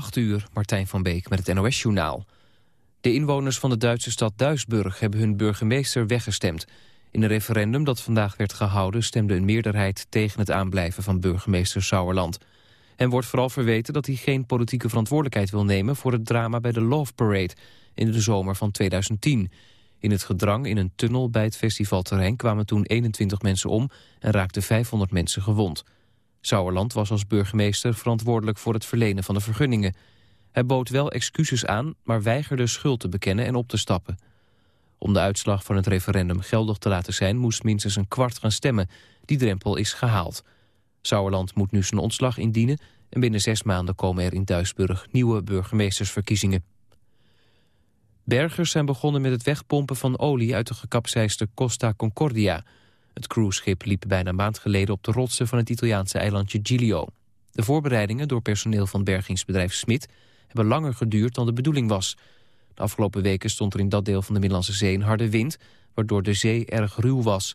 8 uur, Martijn van Beek met het NOS-journaal. De inwoners van de Duitse stad Duisburg hebben hun burgemeester weggestemd. In een referendum dat vandaag werd gehouden... stemde een meerderheid tegen het aanblijven van burgemeester Sauerland. Hem wordt vooral verweten dat hij geen politieke verantwoordelijkheid wil nemen... voor het drama bij de Love Parade in de zomer van 2010. In het gedrang in een tunnel bij het festivalterrein kwamen toen 21 mensen om... en raakten 500 mensen gewond. Sauerland was als burgemeester verantwoordelijk voor het verlenen van de vergunningen. Hij bood wel excuses aan, maar weigerde schuld te bekennen en op te stappen. Om de uitslag van het referendum geldig te laten zijn... moest minstens een kwart gaan stemmen. Die drempel is gehaald. Sauerland moet nu zijn ontslag indienen... en binnen zes maanden komen er in Duisburg nieuwe burgemeestersverkiezingen. Bergers zijn begonnen met het wegpompen van olie uit de gekapseisde Costa Concordia. Het cruiseschip liep bijna een maand geleden op de rotsen van het Italiaanse eilandje Giglio. De voorbereidingen door personeel van bergingsbedrijf Smit hebben langer geduurd dan de bedoeling was. De afgelopen weken stond er in dat deel van de Middellandse Zee een harde wind, waardoor de zee erg ruw was.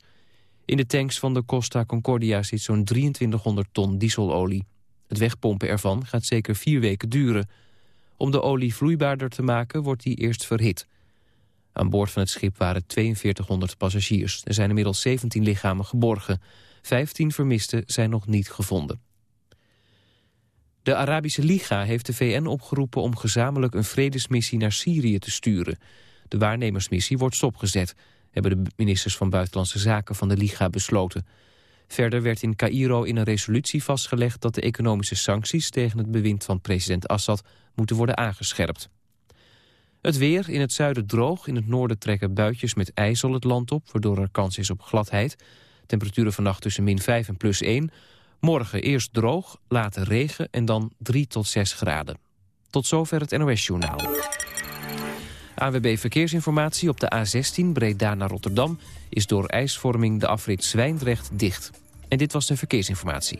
In de tanks van de Costa Concordia zit zo'n 2300 ton dieselolie. Het wegpompen ervan gaat zeker vier weken duren. Om de olie vloeibaarder te maken wordt die eerst verhit. Aan boord van het schip waren 4200 passagiers. Er zijn inmiddels 17 lichamen geborgen. 15 vermisten zijn nog niet gevonden. De Arabische Liga heeft de VN opgeroepen om gezamenlijk een vredesmissie naar Syrië te sturen. De waarnemersmissie wordt stopgezet, hebben de ministers van Buitenlandse Zaken van de Liga besloten. Verder werd in Cairo in een resolutie vastgelegd dat de economische sancties tegen het bewind van president Assad moeten worden aangescherpt. Het weer, in het zuiden droog, in het noorden trekken buitjes met ijzel het land op, waardoor er kans is op gladheid. Temperaturen vannacht tussen min 5 en plus 1. Morgen eerst droog, later regen en dan 3 tot 6 graden. Tot zover het NOS-journaal. AWB Verkeersinformatie op de A16 Breda naar Rotterdam... is door ijsvorming de afrit Zwijndrecht dicht. En dit was de verkeersinformatie.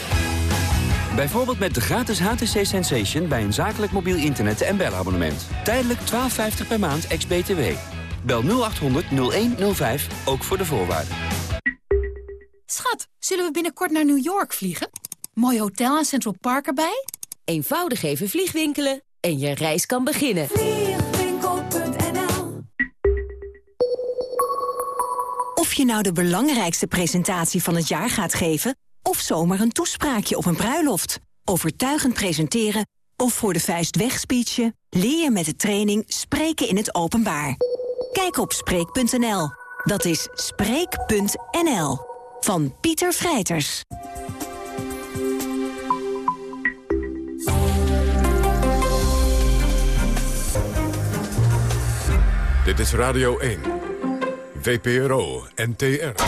Bijvoorbeeld met de gratis HTC Sensation bij een zakelijk mobiel internet- en belabonnement. Tijdelijk 12,50 per maand ex-BTW. Bel 0800 0105, ook voor de voorwaarden. Schat, zullen we binnenkort naar New York vliegen? Mooi hotel en Central Park erbij? Eenvoudig even vliegwinkelen en je reis kan beginnen. Vliegwinkel.nl Of je nou de belangrijkste presentatie van het jaar gaat geven... of zomaar een toespraakje op een bruiloft. Overtuigend presenteren of voor de vuist wegspeechen... leer je met de training Spreken in het Openbaar. Kijk op Spreek.nl. Dat is Spreek.nl. Van Pieter Vrijters. Dit is Radio 1. VPRO NTR.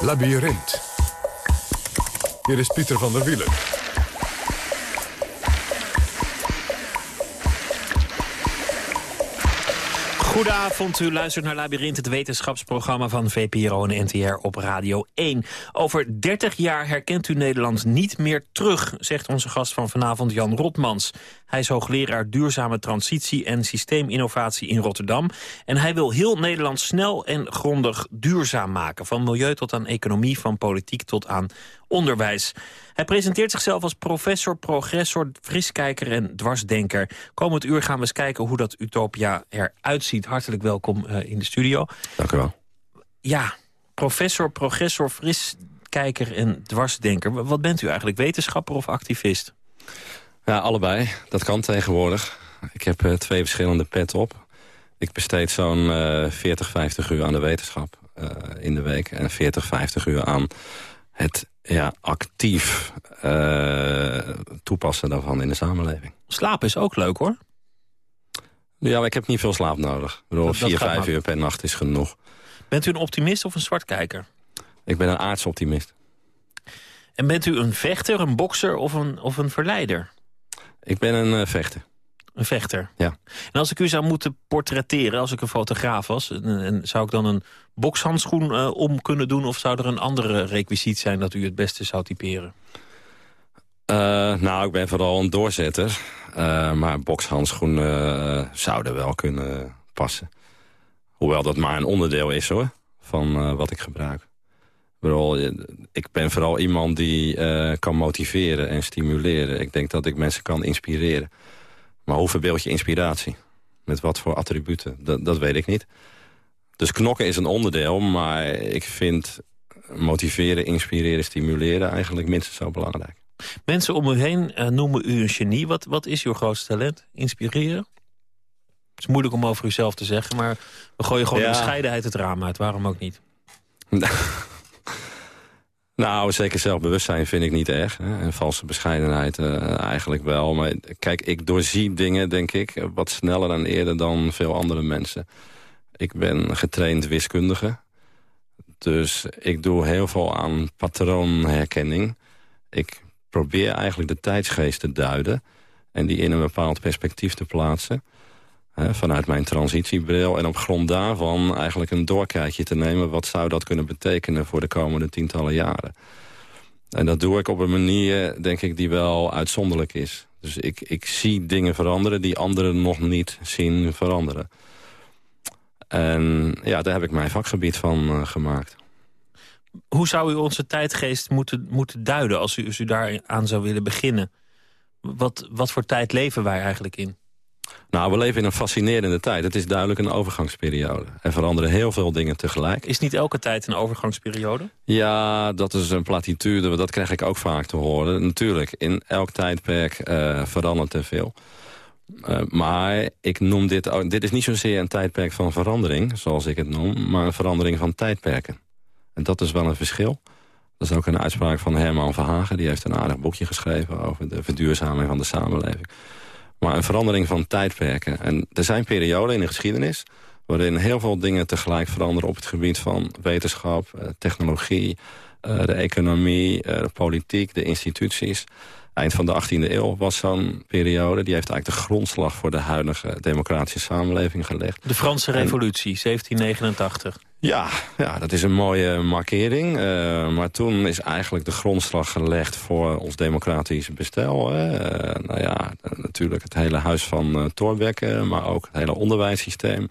Labyrinth. Hier is Pieter van der Wielen. Goedenavond, u luistert naar Labyrinth, het wetenschapsprogramma van VPRO en NTR op Radio 1. Over 30 jaar herkent u Nederland niet meer terug, zegt onze gast van vanavond Jan Rotmans. Hij is hoogleraar duurzame transitie en systeeminnovatie in Rotterdam. En hij wil heel Nederland snel en grondig duurzaam maken. Van milieu tot aan economie, van politiek tot aan onderwijs. Hij presenteert zichzelf als professor, progressor, friskijker en dwarsdenker. Komend uur gaan we eens kijken hoe dat utopia eruit ziet. Hartelijk welkom uh, in de studio. Dank u wel. Ja, professor, progressor, friskijker en dwarsdenker. Wat bent u eigenlijk, wetenschapper of activist? Ja, allebei. Dat kan tegenwoordig. Ik heb uh, twee verschillende pet op. Ik besteed zo'n uh, 40, 50 uur aan de wetenschap uh, in de week... en 40, 50 uur aan het ja, actief toepassen daarvan in de samenleving. Slapen is ook leuk, hoor. Ja, ik heb niet veel slaap nodig. Ik bedoel, dat, vier, vijf uur per nacht is genoeg. Bent u een optimist of een zwartkijker? Ik ben een aardsoptimist. En bent u een vechter, een bokser of een, of een verleider? Ik ben een uh, vechter. Een vechter? Ja. En als ik u zou moeten portretteren, als ik een fotograaf was... En, en zou ik dan een bokshandschoen uh, om kunnen doen... of zou er een andere requisiet zijn dat u het beste zou typeren? Uh, nou, ik ben vooral een doorzetter. maar bokshandschoenen zouden wel kunnen passen. Hoewel dat maar een onderdeel is, hoor, van wat ik gebruik. Ik ben vooral iemand die kan motiveren en stimuleren. Ik denk dat ik mensen kan inspireren. Maar hoe verbeeld je inspiratie? Met wat voor attributen? Dat, dat weet ik niet. Dus knokken is een onderdeel, maar ik vind motiveren, inspireren, stimuleren eigenlijk minstens zo belangrijk. Mensen om u heen uh, noemen u een genie. Wat, wat is uw grootste talent? Inspireren? Het is moeilijk om over uzelf te zeggen, maar we gooien gewoon ja. de bescheidenheid het raam uit. Waarom ook niet? Nou, zeker zelfbewustzijn vind ik niet erg. Hè. En valse bescheidenheid uh, eigenlijk wel. Maar kijk, ik doorzie dingen, denk ik, wat sneller en eerder dan veel andere mensen. Ik ben getraind wiskundige. Dus ik doe heel veel aan patroonherkenning. Ik probeer eigenlijk de tijdsgeest te duiden... en die in een bepaald perspectief te plaatsen vanuit mijn transitiebril. En op grond daarvan eigenlijk een doorkijkje te nemen... wat zou dat kunnen betekenen voor de komende tientallen jaren. En dat doe ik op een manier, denk ik, die wel uitzonderlijk is. Dus ik, ik zie dingen veranderen die anderen nog niet zien veranderen. En ja, daar heb ik mijn vakgebied van uh, gemaakt. Hoe zou u onze tijdgeest moeten, moeten duiden als u, als u daar aan zou willen beginnen? Wat, wat voor tijd leven wij eigenlijk in? Nou, we leven in een fascinerende tijd. Het is duidelijk een overgangsperiode. Er veranderen heel veel dingen tegelijk. Is niet elke tijd een overgangsperiode? Ja, dat is een platitude. Dat krijg ik ook vaak te horen. Natuurlijk, in elk tijdperk uh, verandert er veel. Uh, maar ik noem dit ook... Dit is niet zozeer een tijdperk van verandering, zoals ik het noem... maar een verandering van tijdperken. En dat is wel een verschil. Dat is ook een uitspraak van Herman Verhagen. Die heeft een aardig boekje geschreven over de verduurzaming van de samenleving maar een verandering van tijdperken. En er zijn perioden in de geschiedenis waarin heel veel dingen tegelijk veranderen op het gebied van wetenschap, eh, technologie, eh, de economie, eh, de politiek, de instituties. Eind van de 18e eeuw was zo'n periode. Die heeft eigenlijk de grondslag voor de huidige democratische samenleving gelegd. De Franse revolutie, 1789. Ja, ja, dat is een mooie markering. Uh, maar toen is eigenlijk de grondslag gelegd voor ons democratisch bestel. Uh, nou ja, natuurlijk het hele huis van uh, maar ook het hele onderwijssysteem.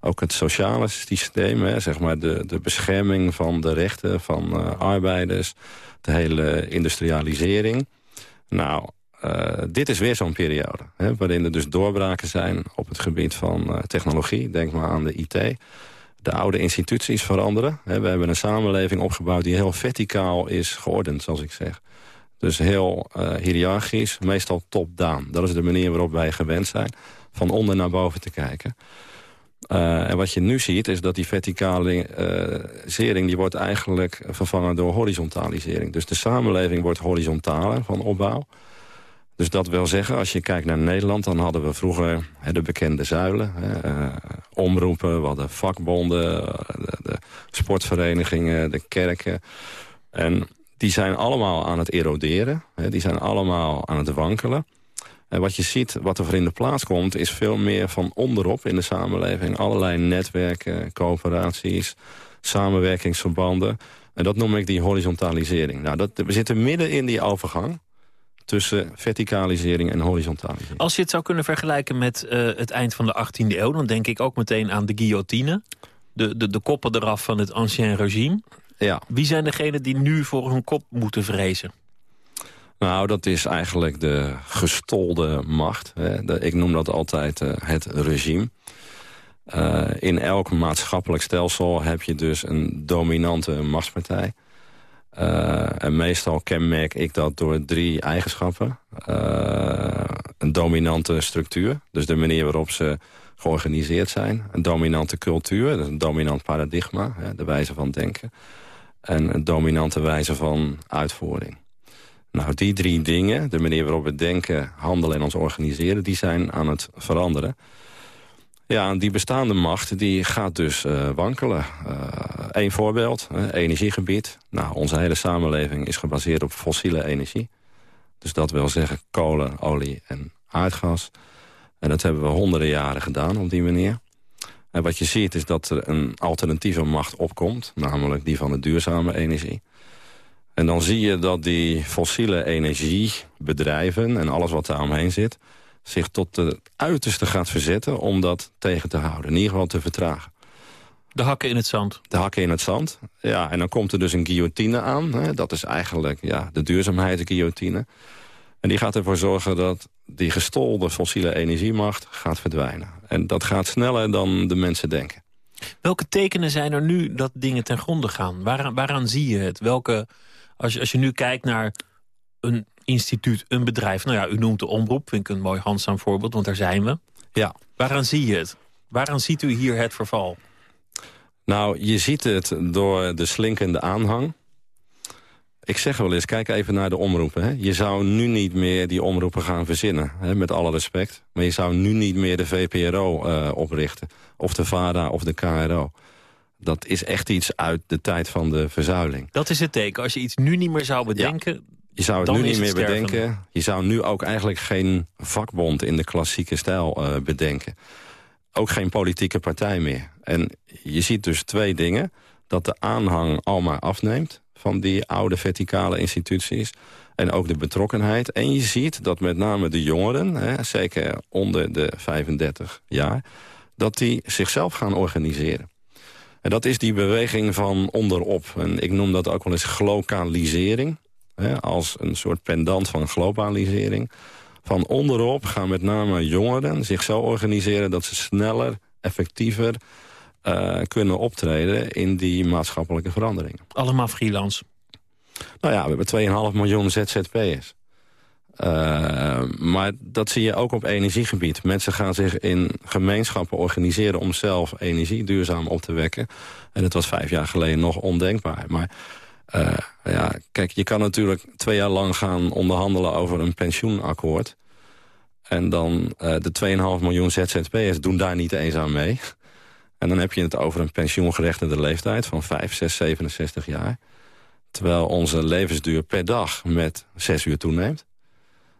Ook het sociale systeem, hè, zeg maar de, de bescherming van de rechten van arbeiders. De hele industrialisering. Nou, dit is weer zo'n periode. Hè, waarin er dus doorbraken zijn op het gebied van technologie. Denk maar aan de IT de oude instituties veranderen. We hebben een samenleving opgebouwd die heel verticaal is geordend, zoals ik zeg. Dus heel uh, hiërarchisch, meestal top-down. Dat is de manier waarop wij gewend zijn van onder naar boven te kijken. Uh, en wat je nu ziet is dat die verticalisering... Uh, die wordt eigenlijk vervangen door horizontalisering. Dus de samenleving wordt horizontaler van opbouw. Dus dat wil zeggen, als je kijkt naar Nederland... dan hadden we vroeger hè, de bekende zuilen. Hè, uh, omroepen, we hadden vakbonden, de, de, sportverenigingen, de kerken. En die zijn allemaal aan het eroderen. Hè, die zijn allemaal aan het wankelen. En wat je ziet, wat er voor in de plaats komt... is veel meer van onderop in de samenleving. Allerlei netwerken, coöperaties, samenwerkingsverbanden. En dat noem ik die horizontalisering. Nou, dat, we zitten midden in die overgang tussen verticalisering en horizontalisering. Als je het zou kunnen vergelijken met uh, het eind van de 18e eeuw... dan denk ik ook meteen aan de guillotine. De, de, de koppen eraf van het ancien regime. Ja. Wie zijn degenen die nu voor hun kop moeten vrezen? Nou, dat is eigenlijk de gestolde macht. Hè. De, ik noem dat altijd uh, het regime. Uh, in elk maatschappelijk stelsel heb je dus een dominante machtspartij. Uh, en meestal kenmerk ik dat door drie eigenschappen. Uh, een dominante structuur, dus de manier waarop ze georganiseerd zijn. Een dominante cultuur, dus een dominant paradigma, de wijze van denken. En een dominante wijze van uitvoering. Nou, die drie dingen, de manier waarop we denken, handelen en ons organiseren... die zijn aan het veranderen. Ja, en die bestaande macht die gaat dus uh, wankelen. Eén voorbeeld, energiegebied. Nou, onze hele samenleving is gebaseerd op fossiele energie. Dus dat wil zeggen kolen, olie en aardgas. En dat hebben we honderden jaren gedaan op die manier. En wat je ziet is dat er een alternatieve macht opkomt. Namelijk die van de duurzame energie. En dan zie je dat die fossiele energiebedrijven en alles wat daar omheen zit... zich tot het uiterste gaat verzetten om dat tegen te houden. In ieder geval te vertragen. De hakken in het zand. De hakken in het zand. Ja, en dan komt er dus een guillotine aan. Hè. Dat is eigenlijk ja, de duurzaamheidsguillotine. En die gaat ervoor zorgen dat die gestolde fossiele energiemacht gaat verdwijnen. En dat gaat sneller dan de mensen denken. Welke tekenen zijn er nu dat dingen ten gronde gaan? Waaraan, waaraan zie je het? Welke, als, je, als je nu kijkt naar een instituut, een bedrijf... nou ja, u noemt de omroep, vind ik een mooi handzaam voorbeeld, want daar zijn we. Ja. Waaraan zie je het? Waaraan ziet u hier het verval? Nou, je ziet het door de slinkende aanhang. Ik zeg wel eens, kijk even naar de omroepen. Hè. Je zou nu niet meer die omroepen gaan verzinnen, hè, met alle respect. Maar je zou nu niet meer de VPRO uh, eh, oprichten. Of de VARA of de KRO. Dat is echt iets uit de tijd van de verzuiling. Dat is het teken. Als je iets nu niet meer zou bedenken... Je zou het nu niet meer bedenken. Je zou nu ook eigenlijk geen vakbond in de klassieke stijl uh, bedenken. Ook geen politieke partij meer. En je ziet dus twee dingen. Dat de aanhang al maar afneemt van die oude verticale instituties. En ook de betrokkenheid. En je ziet dat met name de jongeren, hè, zeker onder de 35 jaar... dat die zichzelf gaan organiseren. En dat is die beweging van onderop. En ik noem dat ook wel eens glokalisering. Hè, als een soort pendant van globalisering. Van onderop gaan met name jongeren zich zo organiseren... dat ze sneller, effectiever uh, kunnen optreden in die maatschappelijke veranderingen. Allemaal freelance? Nou ja, we hebben 2,5 miljoen ZZP'ers. Uh, maar dat zie je ook op energiegebied. Mensen gaan zich in gemeenschappen organiseren om zelf energie duurzaam op te wekken. En dat was vijf jaar geleden nog ondenkbaar. Maar uh, ja, kijk, je kan natuurlijk twee jaar lang gaan onderhandelen over een pensioenakkoord. En dan uh, de 2,5 miljoen ZZP'ers doen daar niet eens aan mee. En dan heb je het over een pensioengerechtigde leeftijd van 5, 6, 67 jaar. Terwijl onze levensduur per dag met 6 uur toeneemt.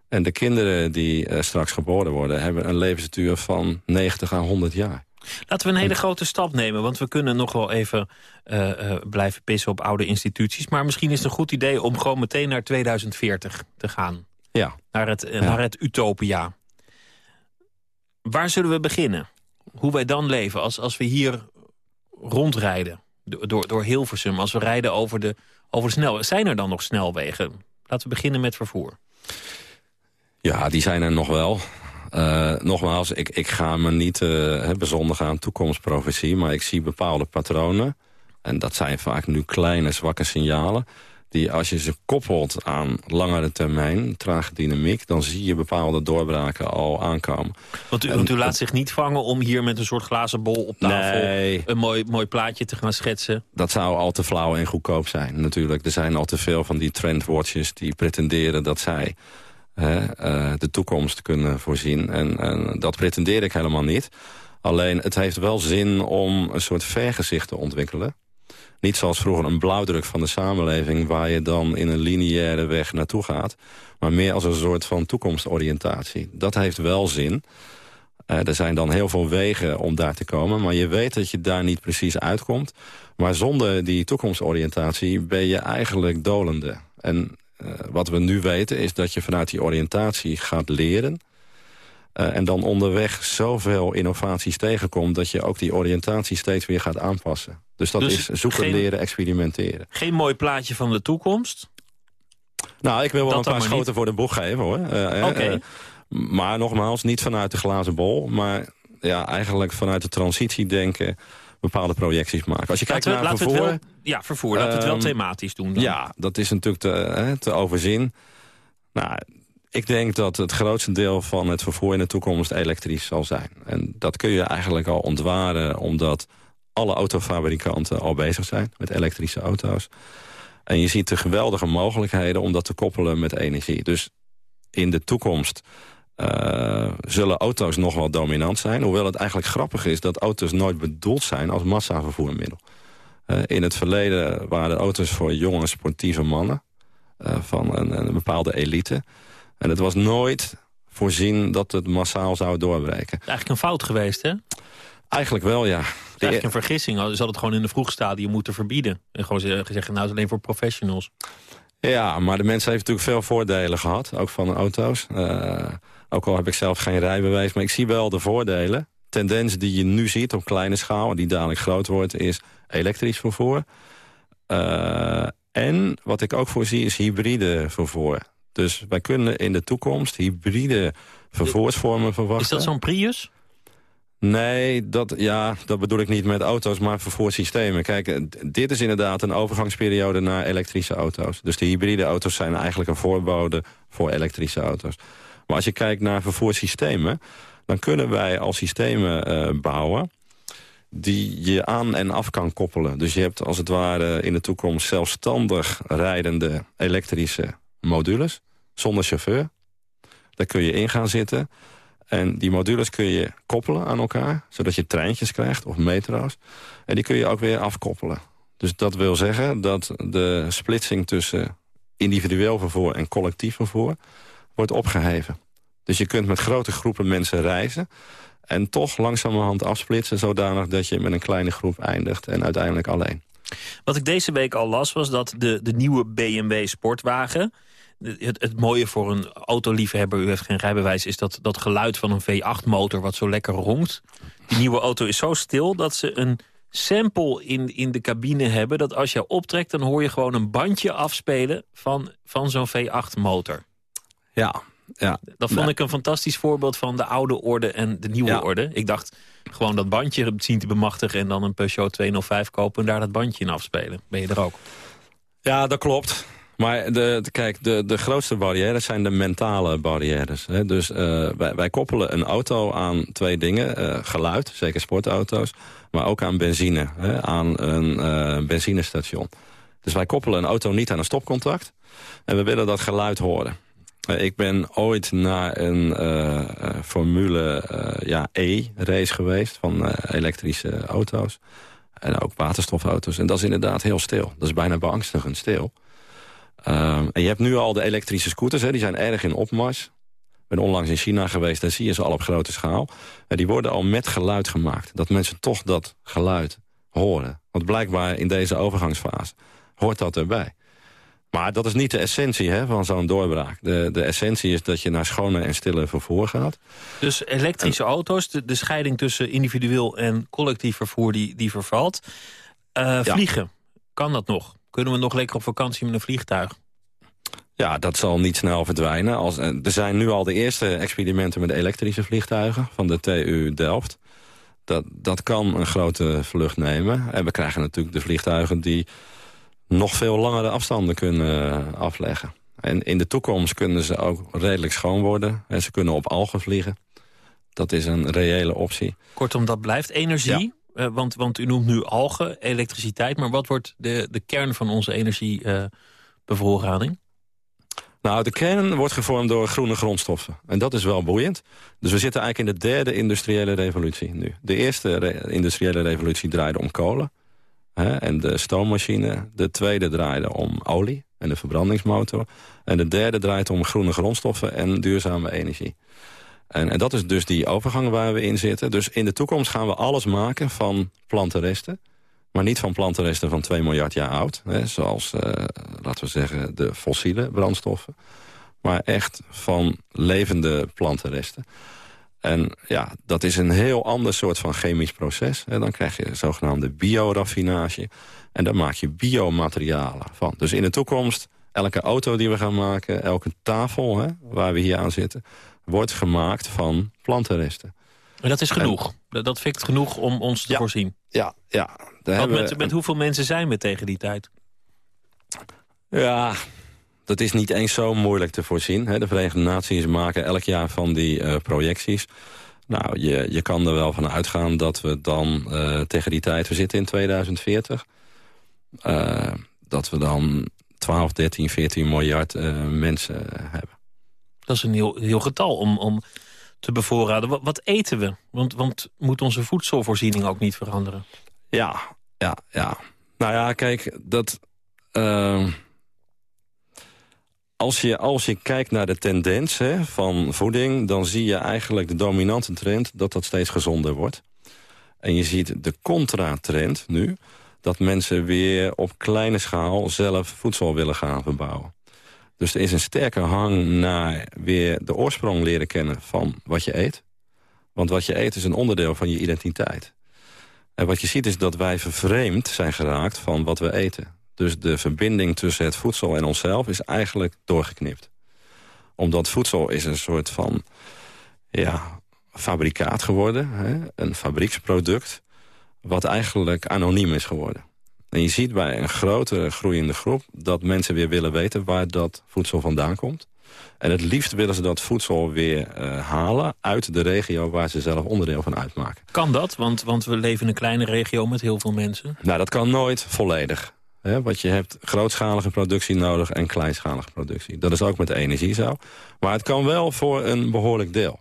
En de kinderen die uh, straks geboren worden... hebben een levensduur van 90 à 100 jaar. Laten we een hele grote stap nemen. Want we kunnen nog wel even uh, uh, blijven pissen op oude instituties. Maar misschien is het een goed idee om gewoon meteen naar 2040 te gaan. Ja. Naar het, ja. naar het utopia. Waar zullen we beginnen? hoe wij dan leven als, als we hier rondrijden. Door, door Hilversum, als we rijden over de, over de snelweg. Zijn er dan nog snelwegen? Laten we beginnen met vervoer. Ja, die zijn er nog wel. Uh, nogmaals, ik, ik ga me niet uh, bezondigen aan toekomstprofetie... maar ik zie bepaalde patronen. En dat zijn vaak nu kleine, zwakke signalen die als je ze koppelt aan langere termijn, trage dynamiek... dan zie je bepaalde doorbraken al aankomen. Want u, en, want u laat zich niet vangen om hier met een soort glazen bol op tafel... Nee, een mooi, mooi plaatje te gaan schetsen? Dat zou al te flauw en goedkoop zijn, natuurlijk. Er zijn al te veel van die trendwatches die pretenderen dat zij... Uh, de toekomst kunnen voorzien. En, en dat pretendeer ik helemaal niet. Alleen, het heeft wel zin om een soort vergezicht te ontwikkelen. Niet zoals vroeger een blauwdruk van de samenleving... waar je dan in een lineaire weg naartoe gaat. Maar meer als een soort van toekomstoriëntatie. Dat heeft wel zin. Uh, er zijn dan heel veel wegen om daar te komen. Maar je weet dat je daar niet precies uitkomt. Maar zonder die toekomstoriëntatie ben je eigenlijk dolende. En wat we nu weten is dat je vanuit die oriëntatie gaat leren... Uh, en dan onderweg zoveel innovaties tegenkomt... dat je ook die oriëntatie steeds weer gaat aanpassen. Dus dat dus is zoeken, geen, leren, experimenteren. Geen mooi plaatje van de toekomst? Nou, ik wil wel dat een paar schoten niet. voor de boeg geven, hoor. Uh. Okay. Uh, maar nogmaals, niet vanuit de glazen bol... maar ja, eigenlijk vanuit de transitie denken bepaalde projecties maken. Als je kijkt laten naar we, vervoer... Wel, ja, vervoer. Laten we het wel ehm, thematisch doen. Dan. Ja, dat is natuurlijk te, hè, te overzien. Nou, ik denk dat het grootste deel van het vervoer in de toekomst elektrisch zal zijn. En dat kun je eigenlijk al ontwaren omdat alle autofabrikanten al bezig zijn met elektrische auto's. En je ziet de geweldige mogelijkheden om dat te koppelen met energie. Dus in de toekomst uh, zullen auto's nog wel dominant zijn. Hoewel het eigenlijk grappig is dat auto's nooit bedoeld zijn als massavervoermiddel. in het verleden waren de auto's voor jonge sportieve mannen... van een, een bepaalde elite. En het was nooit voorzien dat het massaal zou doorbreken. Eigenlijk een fout geweest, hè? Eigenlijk wel, ja. Eigenlijk een vergissing. Ze hadden het gewoon in de vroegstadium moeten verbieden. En gewoon zeggen, nou, het is alleen voor professionals. Ja, maar de mensen heeft natuurlijk veel voordelen gehad. Ook van auto's. Ook al heb ik zelf geen rijbewijs. Maar ik zie wel de voordelen. Tendens die je nu ziet op kleine schaal... en die dadelijk groot wordt, is elektrisch vervoer. Uh, en wat ik ook voorzie is hybride vervoer. Dus wij kunnen in de toekomst hybride vervoersvormen verwachten. Is dat zo'n Prius? Nee, dat, ja, dat bedoel ik niet met auto's, maar vervoerssystemen. Kijk, dit is inderdaad een overgangsperiode naar elektrische auto's. Dus de hybride auto's zijn eigenlijk een voorbode voor elektrische auto's. Maar als je kijkt naar vervoerssystemen... dan kunnen wij al systemen uh, bouwen die je aan en af kan koppelen. Dus je hebt als het ware in de toekomst zelfstandig rijdende elektrische modules, zonder chauffeur. Daar kun je in gaan zitten. En die modules kun je koppelen aan elkaar, zodat je treintjes krijgt of metro's. En die kun je ook weer afkoppelen. Dus dat wil zeggen dat de splitsing tussen individueel vervoer en collectief vervoer wordt opgeheven. Dus je kunt met grote groepen mensen reizen... en toch langzamerhand afsplitsen... zodanig dat je met een kleine groep eindigt en uiteindelijk alleen. Wat ik deze week al las was dat de, de nieuwe BMW Sportwagen het, het, mooie voor een autoliefhebber, u heeft geen rijbewijs... is dat, dat geluid van een V8-motor wat zo lekker ronkt. Die nieuwe auto is zo stil dat ze een sample in, in de cabine hebben... dat als je optrekt, dan hoor je gewoon een bandje afspelen van, van zo'n V8-motor. Ja, ja. Dat vond ik een fantastisch voorbeeld van de oude orde en de nieuwe orde. Ik dacht gewoon dat bandje zien te bemachtigen... en dan een Peugeot 205 kopen en daar dat bandje in afspelen. Ben je er ook? Ja, dat klopt. Maar de, kijk, de, de grootste barrières zijn de mentale barrières. Hè? Dus uh, wij, wij, koppelen een auto aan twee dingen. Uh, geluid, zeker sportauto's. Maar ook aan benzine, hè? aan een uh, benzinestation. Dus wij koppelen een auto niet aan een stopcontact. En we willen dat geluid horen. Ik ben ooit naar een Formule ja, E-race geweest van elektrische auto's. En ook waterstofauto's. En dat is inderdaad heel stil. Dat is bijna beangstigend stil. Um, en je hebt nu al de elektrische scooters, hè, die zijn erg in opmars. Ik ben onlangs in China geweest, daar zie je ze al op grote schaal. En die worden al met geluid gemaakt. Dat mensen toch dat geluid horen. Want blijkbaar in deze overgangsfase hoort dat erbij. Maar dat is niet de essentie hè, van zo'n doorbraak. De, de essentie is dat je naar schone en stille vervoer gaat. Dus elektrische auto's, de, de, scheiding tussen individueel en collectief vervoer... die, die vervalt. Uh, vliegen, kan dat nog? Kunnen we nog lekker op vakantie met een vliegtuig? Ja, dat zal niet snel verdwijnen. Als, eh, er zijn nu al de eerste experimenten met elektrische vliegtuigen van de TU Delft. Dat, dat kan een grote vlucht nemen. En we krijgen natuurlijk de vliegtuigen die nog veel langere afstanden kunnen afleggen. En in de toekomst kunnen ze ook redelijk schoon worden. En ze kunnen op algen vliegen. Dat is een reële optie. Kortom, dat blijft energie. Uh, want, want u noemt nu algen, elektriciteit. Maar wat wordt de, de kern van onze energiebevoorrading? Uh, nou, de kern wordt gevormd door groene grondstoffen. En dat is wel boeiend. Dus we zitten eigenlijk in de derde industriële revolutie nu. De eerste re industriële revolutie draaide om kolen. Hè, en de stoommachine. De tweede draaide om olie en de verbrandingsmotor. En de derde draait om groene grondstoffen en duurzame energie. En, en, dat is dus die overgang waar we in zitten. Dus in de toekomst gaan we alles maken van plantenresten. Maar niet van plantenresten van 2 miljard jaar oud. Hè, zoals, uh, laten we zeggen, de fossiele brandstoffen. Maar echt van levende plantenresten. En ja, dat is een heel ander soort van chemisch proces. Hè. Dan krijg je zogenaamde bioraffinage. En daar maak je biomaterialen van. Dus in de toekomst, elke auto die we gaan maken... elke tafel hè, waar we hier aan zitten wordt gemaakt van plantenresten. En dat is genoeg? dat fikt genoeg om ons te voorzien? Ja, ja. met, met hoeveel mensen zijn we tegen die tijd? Ja, dat is niet eens zo moeilijk te voorzien. De Verenigde Naties maken elk jaar van die uh, projecties. Nou, je, je kan er wel van uitgaan dat we dan uh, tegen die tijd... we zitten in 2040... Uh, dat we dan 12, 13, 14 miljard mensen hebben. Dat is een heel, heel getal om, om te bevoorraden. Wat, wat eten we? Want, want moet onze voedselvoorziening ook niet veranderen? Ja, ja, ja. Nou ja, kijk, dat... Uh, als, je, als je kijkt naar de tendens hè, van voeding... dan zie je eigenlijk de dominante trend dat dat steeds gezonder wordt. En je ziet de contra-trend nu... dat mensen weer op kleine schaal zelf voedsel willen gaan verbouwen. Dus er is een sterke hang naar weer de oorsprong leren kennen van wat je eet. Want wat je eet is een onderdeel van je identiteit. En wat je ziet is dat wij vervreemd zijn geraakt van wat we eten. Dus de verbinding tussen het voedsel en onszelf is eigenlijk doorgeknipt. Omdat voedsel is een soort van ja, fabrikaat geworden. Hè? Een fabrieksproduct wat eigenlijk anoniem is geworden. En je ziet bij een grotere groeiende groep... dat mensen weer willen weten waar dat voedsel vandaan komt. En het liefst willen ze dat voedsel weer uh, halen uit de regio waar ze zelf onderdeel van uitmaken. Kan dat? Want, want we leven in een kleine regio met heel veel mensen. Nou, dat kan nooit volledig. Want je hebt grootschalige productie nodig en kleinschalige productie. Dat is ook met energie zo. Maar het kan wel voor een behoorlijk deel.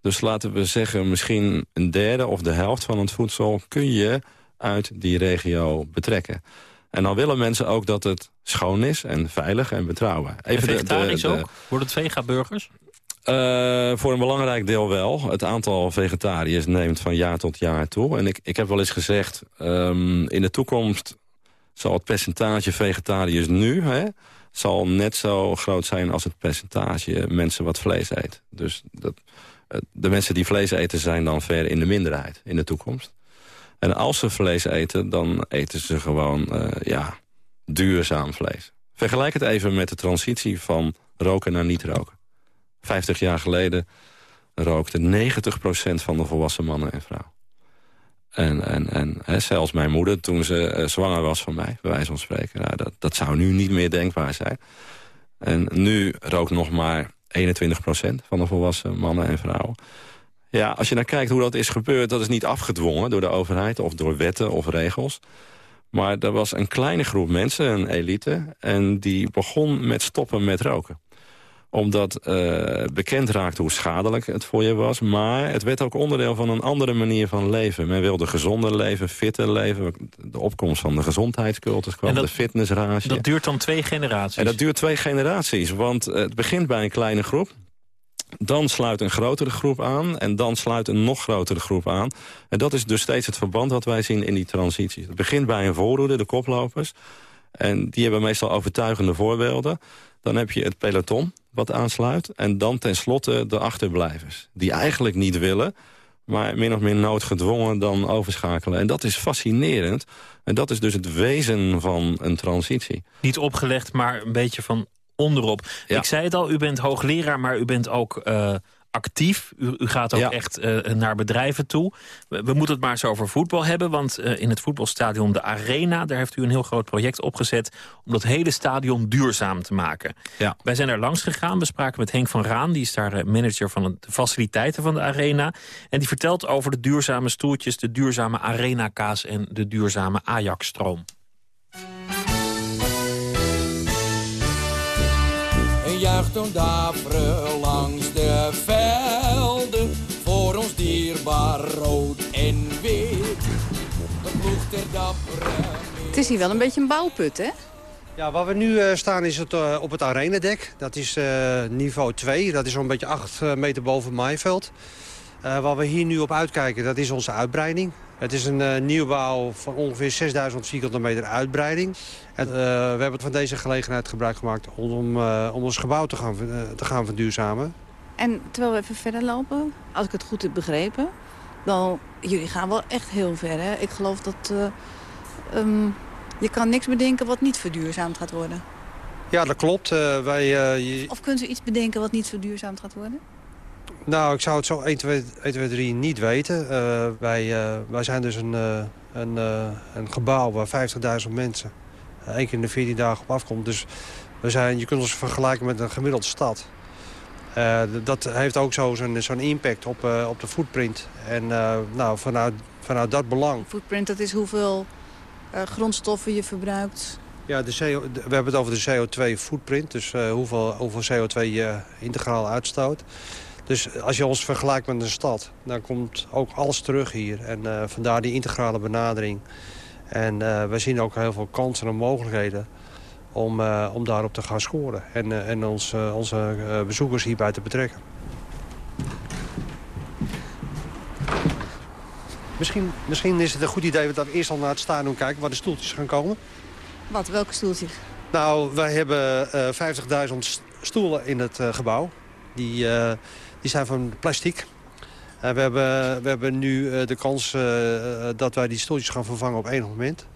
Dus laten we zeggen, misschien een derde of de helft van het voedsel... kun je uit die regio betrekken. En dan willen mensen ook dat het schoon is en veilig en betrouwbaar. Even en vegetarisch de, de, de, ook? Wordt het vegaburgers? Uh, voor een belangrijk deel wel. Het aantal vegetariërs neemt van jaar tot jaar toe. En ik, ik heb wel eens gezegd, um, in de toekomst zal het percentage vegetariërs nu... Hè, zal net zo groot zijn als het percentage mensen wat vlees eet. Dus dat, eh, de mensen die vlees eten zijn dan ver in de minderheid in de toekomst. En als ze vlees eten, dan eten ze gewoon uh, ja, duurzaam vlees. Vergelijk het even met de transitie van roken naar niet roken. 50 jaar geleden rookte 90% van de volwassen mannen en vrouwen. En, en, en zelfs mijn moeder, toen ze uh, zwanger was van mij, bij wijze van spreken... Nou, dat, dat zou nu niet meer denkbaar zijn. En nu rookt nog maar 21% van de volwassen mannen en vrouwen. Ja, als je naar kijkt hoe dat is gebeurd... dat is niet afgedwongen door de overheid of door wetten of regels. Maar er was een kleine groep mensen, een elite... en die begon met stoppen met roken omdat uh, bekend raakte hoe schadelijk het voor je was. Maar het werd ook onderdeel van een andere manier van leven. Men wilde gezonder leven, fitter leven. De opkomst van de gezondheidscultus kwam, de fitnessrage. Dat duurt dan twee generaties? En dat duurt twee generaties, want het begint bij een kleine groep. Dan sluit een grotere groep aan en dan sluit een nog grotere groep aan. En dat is dus steeds het verband wat wij zien in die transitie. Het begint bij een voorhoede, de koplopers. En die hebben meestal overtuigende voorbeelden. Dan heb je het peloton wat aansluit. En dan tenslotte de achterblijvers. Die eigenlijk niet willen, maar min of meer noodgedwongen dan overschakelen. En dat is fascinerend. En dat is dus het wezen van een transitie. Niet opgelegd, maar een beetje van onderop. Ik zei het al, u bent hoogleraar, maar u bent ook uh, actief. U, u, gaat ook echt uh, naar bedrijven toe. We, we, moeten het maar eens over voetbal hebben. Want uh, in het voetbalstadion De Arena... daar heeft u een heel groot project opgezet... om dat hele stadion duurzaam te maken. Ja. Wij zijn er langs gegaan. We spraken met Henk van Raan. Die is daar manager van de faciliteiten van de Arena. En die vertelt over de duurzame stoeltjes... de duurzame Arena-kaas en de duurzame Ajax-stroom. Juicht een davre langs de velden. Voor ons dierbaar rood en wit. De ploeg ter dappere Het is hier wel een beetje een bouwput, hè? Ja, waar we nu uh, staan is het, uh, op het arenadek. Dat is uh, niveau 2. Dat is zo'n beetje 8 meter boven Maaiveld. Waar we hier nu op uitkijken, dat is onze uitbreiding. Het is een uh, nieuwbouw van ongeveer 6000 vierkante meter uitbreiding. En, uh, we hebben van deze gelegenheid gebruik gemaakt om, uh, om ons gebouw te gaan, te gaan verduurzamen. En terwijl we even verder lopen, als ik het goed heb begrepen... dan, jullie gaan wel echt heel ver, hè? Ik geloof dat... Um, je kan niks bedenken wat niet verduurzaamd gaat worden. Ja, dat klopt. wij, je... Of kunt u iets bedenken wat niet verduurzaamd gaat worden? Nou, ik zou het zo 1, 2, 1, 2 3 niet weten. Uh, wij, uh, wij zijn dus een, uh, een, een gebouw waar 50.000 mensen één keer in de 14 dagen op afkomt. Dus we zijn, je kunt ons vergelijken met een gemiddelde stad. dat heeft ook zo zo'n zo impact op, op de footprint. En nou, vanuit, vanuit dat belang... Footprint, dat is hoeveel grondstoffen je verbruikt... Ja, de CO, we hebben het over de CO2-footprint. Dus hoeveel, hoeveel CO2 je integraal uitstoot. Dus als je ons vergelijkt met een stad, dan komt ook alles terug hier. En uh, vandaar die integrale benadering. En uh, we zien ook heel veel kansen en mogelijkheden om, uh, om daarop te gaan scoren. En, en ons, onze bezoekers hierbij te betrekken. Misschien, misschien is het een goed idee dat we eerst al naar het stadion kijken... waar de stoeltjes gaan komen. Wat? Welke stoeltjes? Nou, wij hebben 50.000 stoelen in het gebouw. Die, die zijn van plastic. we, hebben, we hebben nu de kans dat wij die stoeltjes gaan vervangen op enig moment.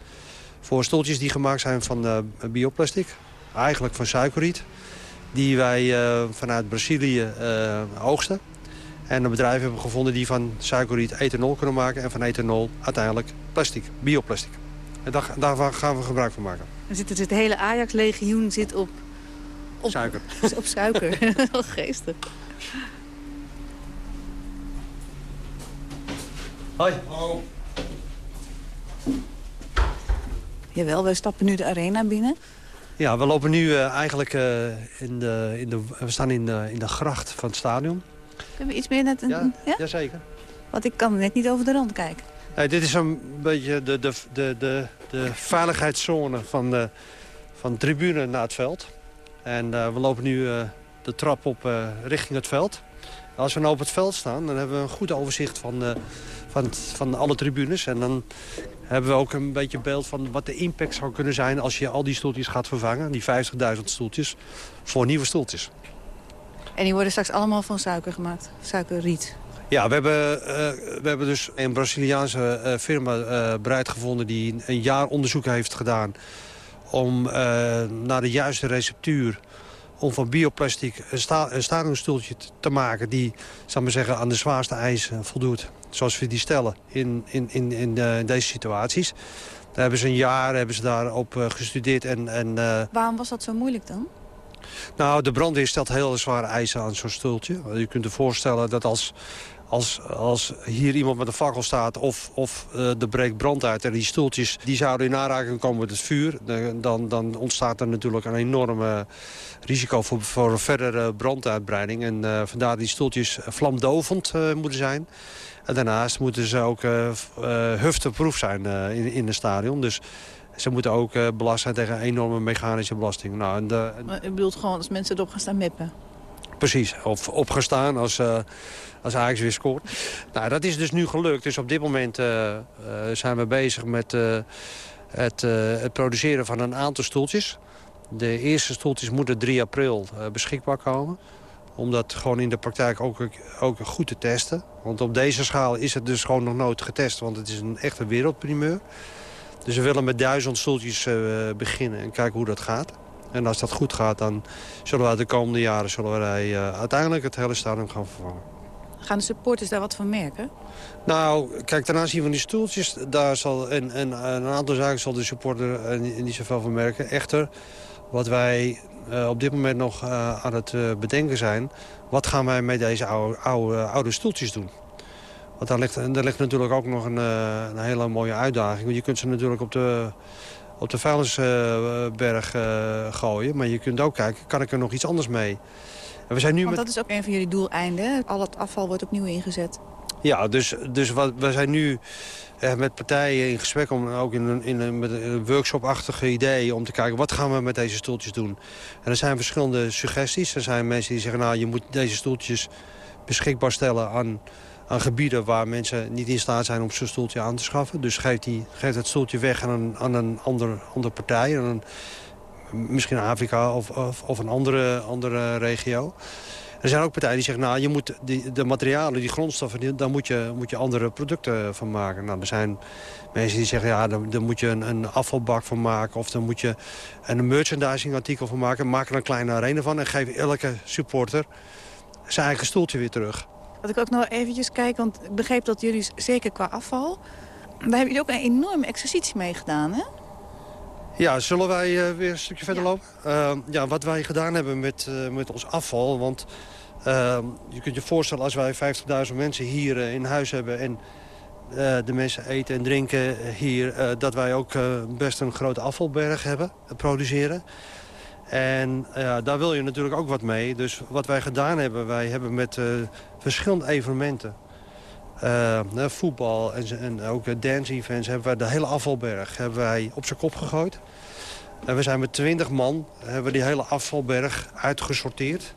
Voor stoeltjes die gemaakt zijn van bioplastic. Eigenlijk van suikerriet. Die wij vanuit Brazilië oogsten. En een bedrijf hebben gevonden die van suikerriet ethanol kunnen maken... en van ethanol uiteindelijk plastic, bioplastic. En daar, daarvan gaan we gebruik van maken. Er zit dus het hele Ajax-legioen zit op, op... Suiker. Op suiker. Wel geestig. Hoi. Jawel, wij stappen nu de arena binnen. Ja, we lopen nu uh, eigenlijk uh, in de, in de... We staan in de, in de gracht van het stadion. Kunnen we iets meer net... Een, ja, ja? Jazeker. Want ik kan net niet over de rand kijken. Nee, dit is een beetje de, de, de, de, de veiligheidszone van de, van tribune naar het veld. En uh, we lopen nu uh, de trap op uh, richting het veld. Als we nou op het veld staan, dan hebben we een goed overzicht van, van, van alle tribunes. En dan hebben we ook een beetje beeld van wat de impact zou kunnen zijn... als je al die stoeltjes gaat vervangen, die 50.000 stoeltjes, voor nieuwe stoeltjes. En die worden straks allemaal van suiker gemaakt, suikerriet. Ja, we hebben, uh, we hebben dus een Braziliaanse uh, firma uh, bereid gevonden... die een jaar onderzoek heeft gedaan om naar de juiste receptuur... om van bioplastic een, sta een te maken... die zal maar zeggen, aan de zwaarste eisen voldoet. Zoals we die stellen in, in, in, in, in deze situaties. Daar hebben ze een jaar hebben ze daarop gestudeerd. En, en, Waarom was dat zo moeilijk dan? Nou, de brandweer stelt heel zware eisen aan zo'n stoeltje. Je kunt je voorstellen dat als, als, als hier iemand met een fakkel staat... of, of uh, er breekt brand uit en die stoeltjes die zouden in aanraking komen met het vuur... dan, dan ontstaat er natuurlijk een enorme risico voor, voor een verdere branduitbreiding. En uh, vandaar die stoeltjes vlamdovend uh, moeten zijn. En daarnaast moeten ze ook hufteproef zijn in, in het stadion. Dus ze moeten ook belast zijn tegen enorme mechanische belasting. Nou, en de, bedoelt gewoon als mensen erop gaan staan meppen? Precies, of opgestaan als, uh, als Ajax weer scoort. Nou, dat is dus nu gelukt. Dus op dit moment uh, zijn we bezig met het, het, produceren van een aantal stoeltjes. De eerste stoeltjes moeten 3 april beschikbaar komen. Om dat gewoon in de praktijk ook, ook goed te testen. Want op deze schaal is het dus gewoon nog nooit getest. Want het is een echte wereldprimeur. Dus we willen met duizend stoeltjes beginnen en kijken hoe dat gaat. En als dat goed gaat, dan zullen we de komende jaren zullen wij, uh, uiteindelijk het hele stadion gaan vervangen. Gaan de supporters daar wat van merken? Nou, kijk, ten aanzien van die stoeltjes, daar zal en, en een aantal zaken zal de supporter niet zoveel van merken. Echter, wat wij uh, op dit moment nog uh, aan het uh, bedenken zijn... wat gaan wij met deze oude, oude, oude stoeltjes doen? Want daar ligt, daar ligt natuurlijk ook nog een, een hele mooie uitdaging. Want je kunt ze natuurlijk op de, op de vuilnisberg uh, gooien. Maar je kunt ook kijken, kan ik er nog iets anders mee? En we zijn nu Want met... dat is ook een van jullie doeleinden. Al het afval wordt opnieuw ingezet. Ja, dus, dus wat, we zijn nu eh, met partijen in gesprek... om ook in een, in een, met een workshop-achtige idee om te kijken... wat gaan we met deze stoeltjes doen. En er zijn verschillende suggesties. Er zijn mensen die zeggen... nou, je moet deze stoeltjes beschikbaar stellen aan aan gebieden waar mensen niet in staat zijn om zo'n stoeltje aan te schaffen. Dus geeft, die, geeft het stoeltje weg aan een, aan een ander, andere partij. Misschien Afrika of, of, of, een andere, andere regio. Er zijn ook partijen die zeggen, nou, je moet die, de materialen, die grondstoffen, daar moet je, moet je andere producten van maken. Nou, er zijn mensen die zeggen, ja, daar, daar moet je een, een, afvalbak van maken. Of dan moet je een merchandising artikel van maken. Maak er een kleine arena van en geef elke supporter zijn eigen stoeltje weer terug. Dat ik ook nog eventjes kijk, want ik begreep dat jullie zeker qua afval... daar hebben jullie ook een enorme exercitie mee gedaan, hè? Ja, zullen wij uh, weer een stukje verder ja. lopen? Uh, ja, wat wij gedaan hebben met, uh, met ons afval... want je kunt je voorstellen als wij 50.000 mensen hier in huis hebben... en de mensen eten en drinken hier... dat wij ook best een grote afvalberg hebben, produceren... En daar wil je natuurlijk ook wat mee. Dus wat wij gedaan hebben, wij hebben met uh, verschillende evenementen... uh, voetbal en, en ook dance events... hebben wij de hele afvalberg hebben wij op zijn kop gegooid. En we zijn met 20 man hebben die hele afvalberg uitgesorteerd.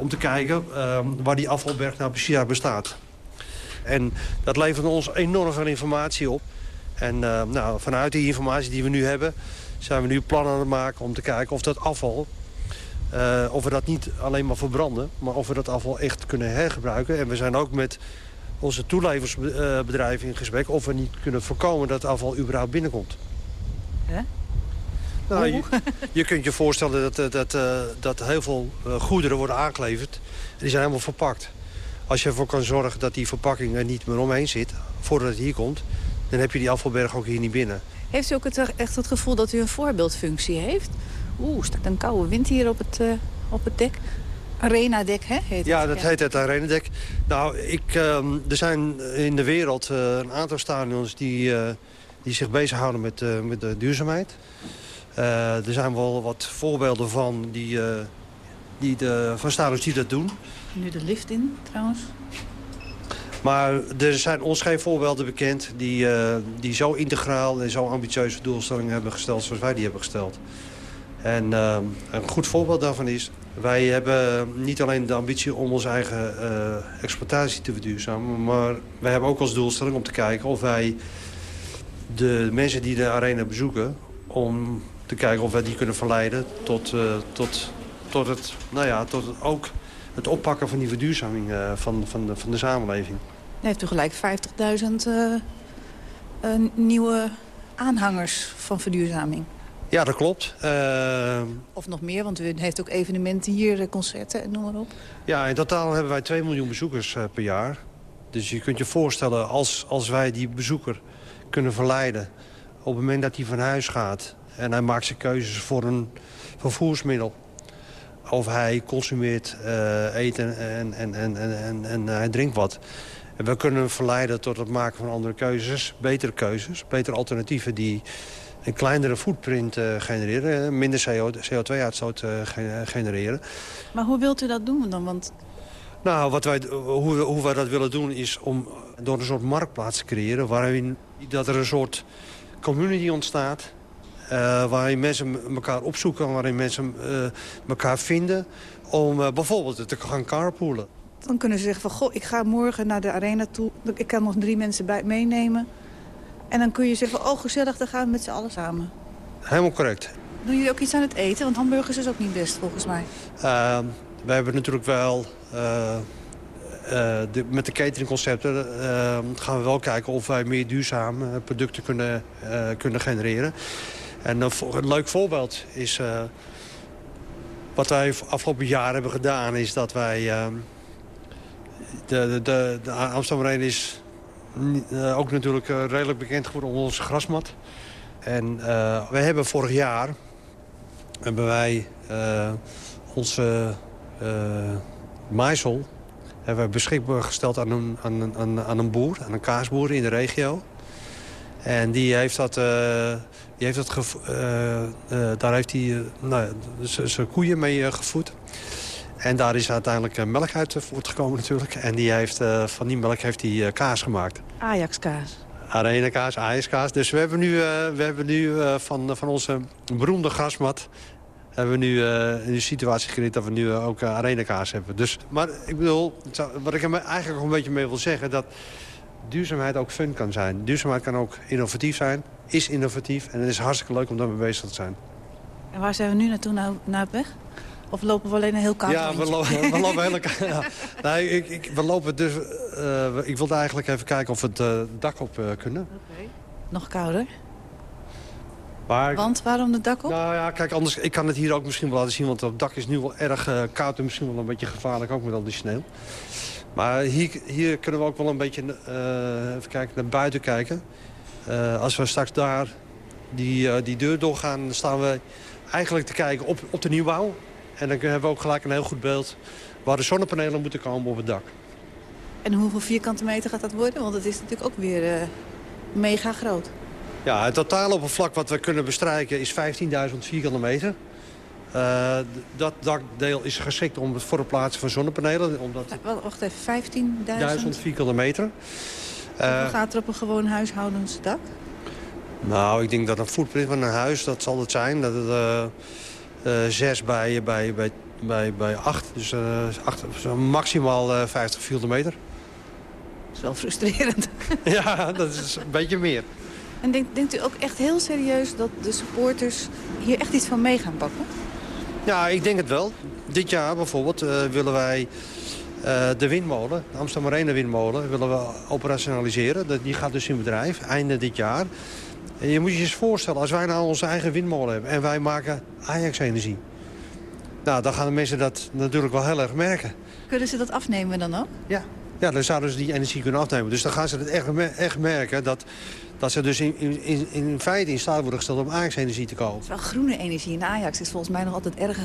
Om te kijken uh, waar die afvalberg nou precies uit bestaat. En dat levert ons enorm veel informatie op. En nou, vanuit die informatie die we nu hebben... zijn we nu plannen aan het maken om te kijken of dat afval... of we dat niet alleen maar verbranden... maar of we dat afval echt kunnen hergebruiken. En we zijn ook met onze toeleversbedrijven in gesprek... of we niet kunnen voorkomen dat afval überhaupt binnenkomt. Hè? Nou, je, je, kunt je voorstellen dat, dat, dat, dat heel veel goederen worden aangeleverd. En die zijn helemaal verpakt. Als je ervoor kan zorgen dat die verpakking er niet meer omheen zit... voordat het hier komt, dan heb je die afvalberg ook hier niet binnen. Heeft u ook het, echt het gevoel dat u een voorbeeldfunctie heeft? Oeh, staat een koude wind hier op het, uh, op het dek. Arena-dek, hè? Heet ja, het? dat heet het Arena-dek. Nou, ik, uh, er zijn in de wereld uh, een aantal stadions die, die zich bezighouden met, met de duurzaamheid. er zijn wel wat voorbeelden van, die, die de, van stadions die dat doen. Nu de lift in, trouwens. Maar er zijn ons geen voorbeelden bekend die, uh, die zo integraal en zo ambitieuze doelstellingen hebben gesteld zoals wij die hebben gesteld. En uh, een goed voorbeeld daarvan is, wij hebben niet alleen de ambitie om onze eigen uh, exploitatie te verduurzamen, maar wij hebben ook als doelstelling om te kijken of wij de mensen die de arena bezoeken, om te kijken of wij die kunnen verleiden tot, tot, tot het, nou ja, tot het ook het oppakken van die verduurzaming uh, van, van, de, van de samenleving. Dan heeft u gelijk 50.000 uh, uh, nieuwe aanhangers van verduurzaming. Ja, dat klopt. Uh, of nog meer, want u heeft ook evenementen hier, concerten en noem maar op. Ja, in totaal hebben wij 2 miljoen bezoekers uh, per jaar. Dus je kunt je voorstellen, als, als wij die bezoeker kunnen verleiden... op het moment dat hij van huis gaat en hij maakt zijn keuzes voor een vervoersmiddel of hij consumeert uh, eten en, en, en, en, en hij drinkt wat. En we kunnen hem verleiden tot het maken van andere keuzes, betere keuzes, betere alternatieven die een kleinere footprint uh, genereren, minder CO2-uitstoot uh, genereren. Maar hoe wilt u dat doen dan? Want... Nou, wat wij, hoe, we, hoe wij dat willen doen is om door een soort marktplaats te creëren... waarin dat er een soort community ontstaat uh, waarin mensen elkaar opzoeken, waarin mensen uh, elkaar vinden... om uh, bijvoorbeeld te gaan carpoolen. Dan kunnen ze zeggen van, goh, ik ga morgen naar de arena toe. Ik kan nog drie mensen bij meenemen. En dan kun je zeggen van, oh gezellig, dan gaan we met z'n allen samen. Helemaal correct. Doen jullie ook iets aan het eten? Want hamburgers is ook niet best, volgens mij. Uh, we hebben natuurlijk wel... De, met de cateringconcepten gaan we wel kijken of wij meer duurzame producten kunnen, kunnen genereren. En een, een leuk voorbeeld is... Uh, wat wij afgelopen jaar hebben gedaan... is dat wij... Uh, de, de, de, is ook natuurlijk redelijk bekend geworden onder onze grasmat. En wij hebben vorig jaar... hebben wij onze maisel hebben wij beschikbaar gesteld aan een, aan, aan, aan een boer, aan een kaasboer in de regio. En die heeft dat, die heeft dat uh, uh, daar heeft hij nou, zijn koeien mee gevoed. En daar is uiteindelijk melk uit voortgekomen natuurlijk. En die heeft, van die melk heeft hij kaas gemaakt. Ajax-kaas. Arena kaas, Ajax-kaas. Dus we hebben nu, we hebben nu van, van onze beroemde grasmat... hebben we nu in de situatie gecreëerd dat we nu ook arena kaas hebben. Dus, maar ik bedoel, wat ik er eigenlijk nog een beetje mee wil zeggen... dat duurzaamheid ook fun kan zijn. Duurzaamheid kan ook innovatief zijn, is innovatief. En het is hartstikke leuk om daarmee bezig te zijn. En waar zijn we nu naartoe nou, naar op weg? Of lopen we alleen een heel koud Ja, we, lo we, lopen heel ja. nee, ik, ik, we lopen dus... Uh, ik wilde eigenlijk even kijken of we het uh, dak op uh, kunnen. Oké. Okay. Nog kouder? Maar, want waarom het dak op? Nou ja, kijk, anders, ik kan het hier ook misschien wel laten zien... want het dak is nu wel erg koud en misschien wel een beetje gevaarlijk... ook met al die sneeuw. Maar hier, hier kunnen we ook wel een beetje uh, even kijken, naar buiten kijken. Uh, als we straks daar die, uh, die deur doorgaan, dan staan we eigenlijk te kijken op, op de nieuwbouw. En dan hebben we ook gelijk een heel goed beeld waar de zonnepanelen moeten komen op het dak. En hoeveel vierkante meter gaat dat worden? Want het is natuurlijk ook weer mega groot. Ja, het totale oppervlak wat we kunnen bestrijken is 15.000 vierkante meter. Uh, dat dakdeel is geschikt om, voor het plaatsen van zonnepanelen. Omdat Wacht even, 15.000? 1000 vierkante meter. Uh, gaat er op een gewoon huishoudensdak? Nou, ik denk dat een footprint van een huis, dat zal het zijn. Dat het uh, zes bij, bij, bij, bij, bij acht. Dus acht, maximaal 50 vierkante meter. Dat is wel frustrerend. ja, dat is een beetje meer. En denkt, denkt u ook echt heel serieus dat de supporters hier echt iets van mee gaan pakken? Ja, ik denk het wel. Dit jaar bijvoorbeeld uh, willen wij uh, de windmolen, de Amsterdam Arena windmolen, willen we operationaliseren. Die gaat dus in bedrijf, einde dit jaar. En je moet je eens voorstellen, als wij nou onze eigen windmolen hebben... en wij maken Ajax-energie... nou, dan gaan de mensen dat natuurlijk wel heel erg merken. Kunnen ze dat afnemen dan ook? Ja, ja dan zouden ze die energie kunnen afnemen. Dus dan gaan ze het echt, echt merken dat dat ze dus in, in, in feite in staat worden gesteld om Ajax-energie te kopen. Terwijl groene energie in Ajax is volgens mij nog altijd erg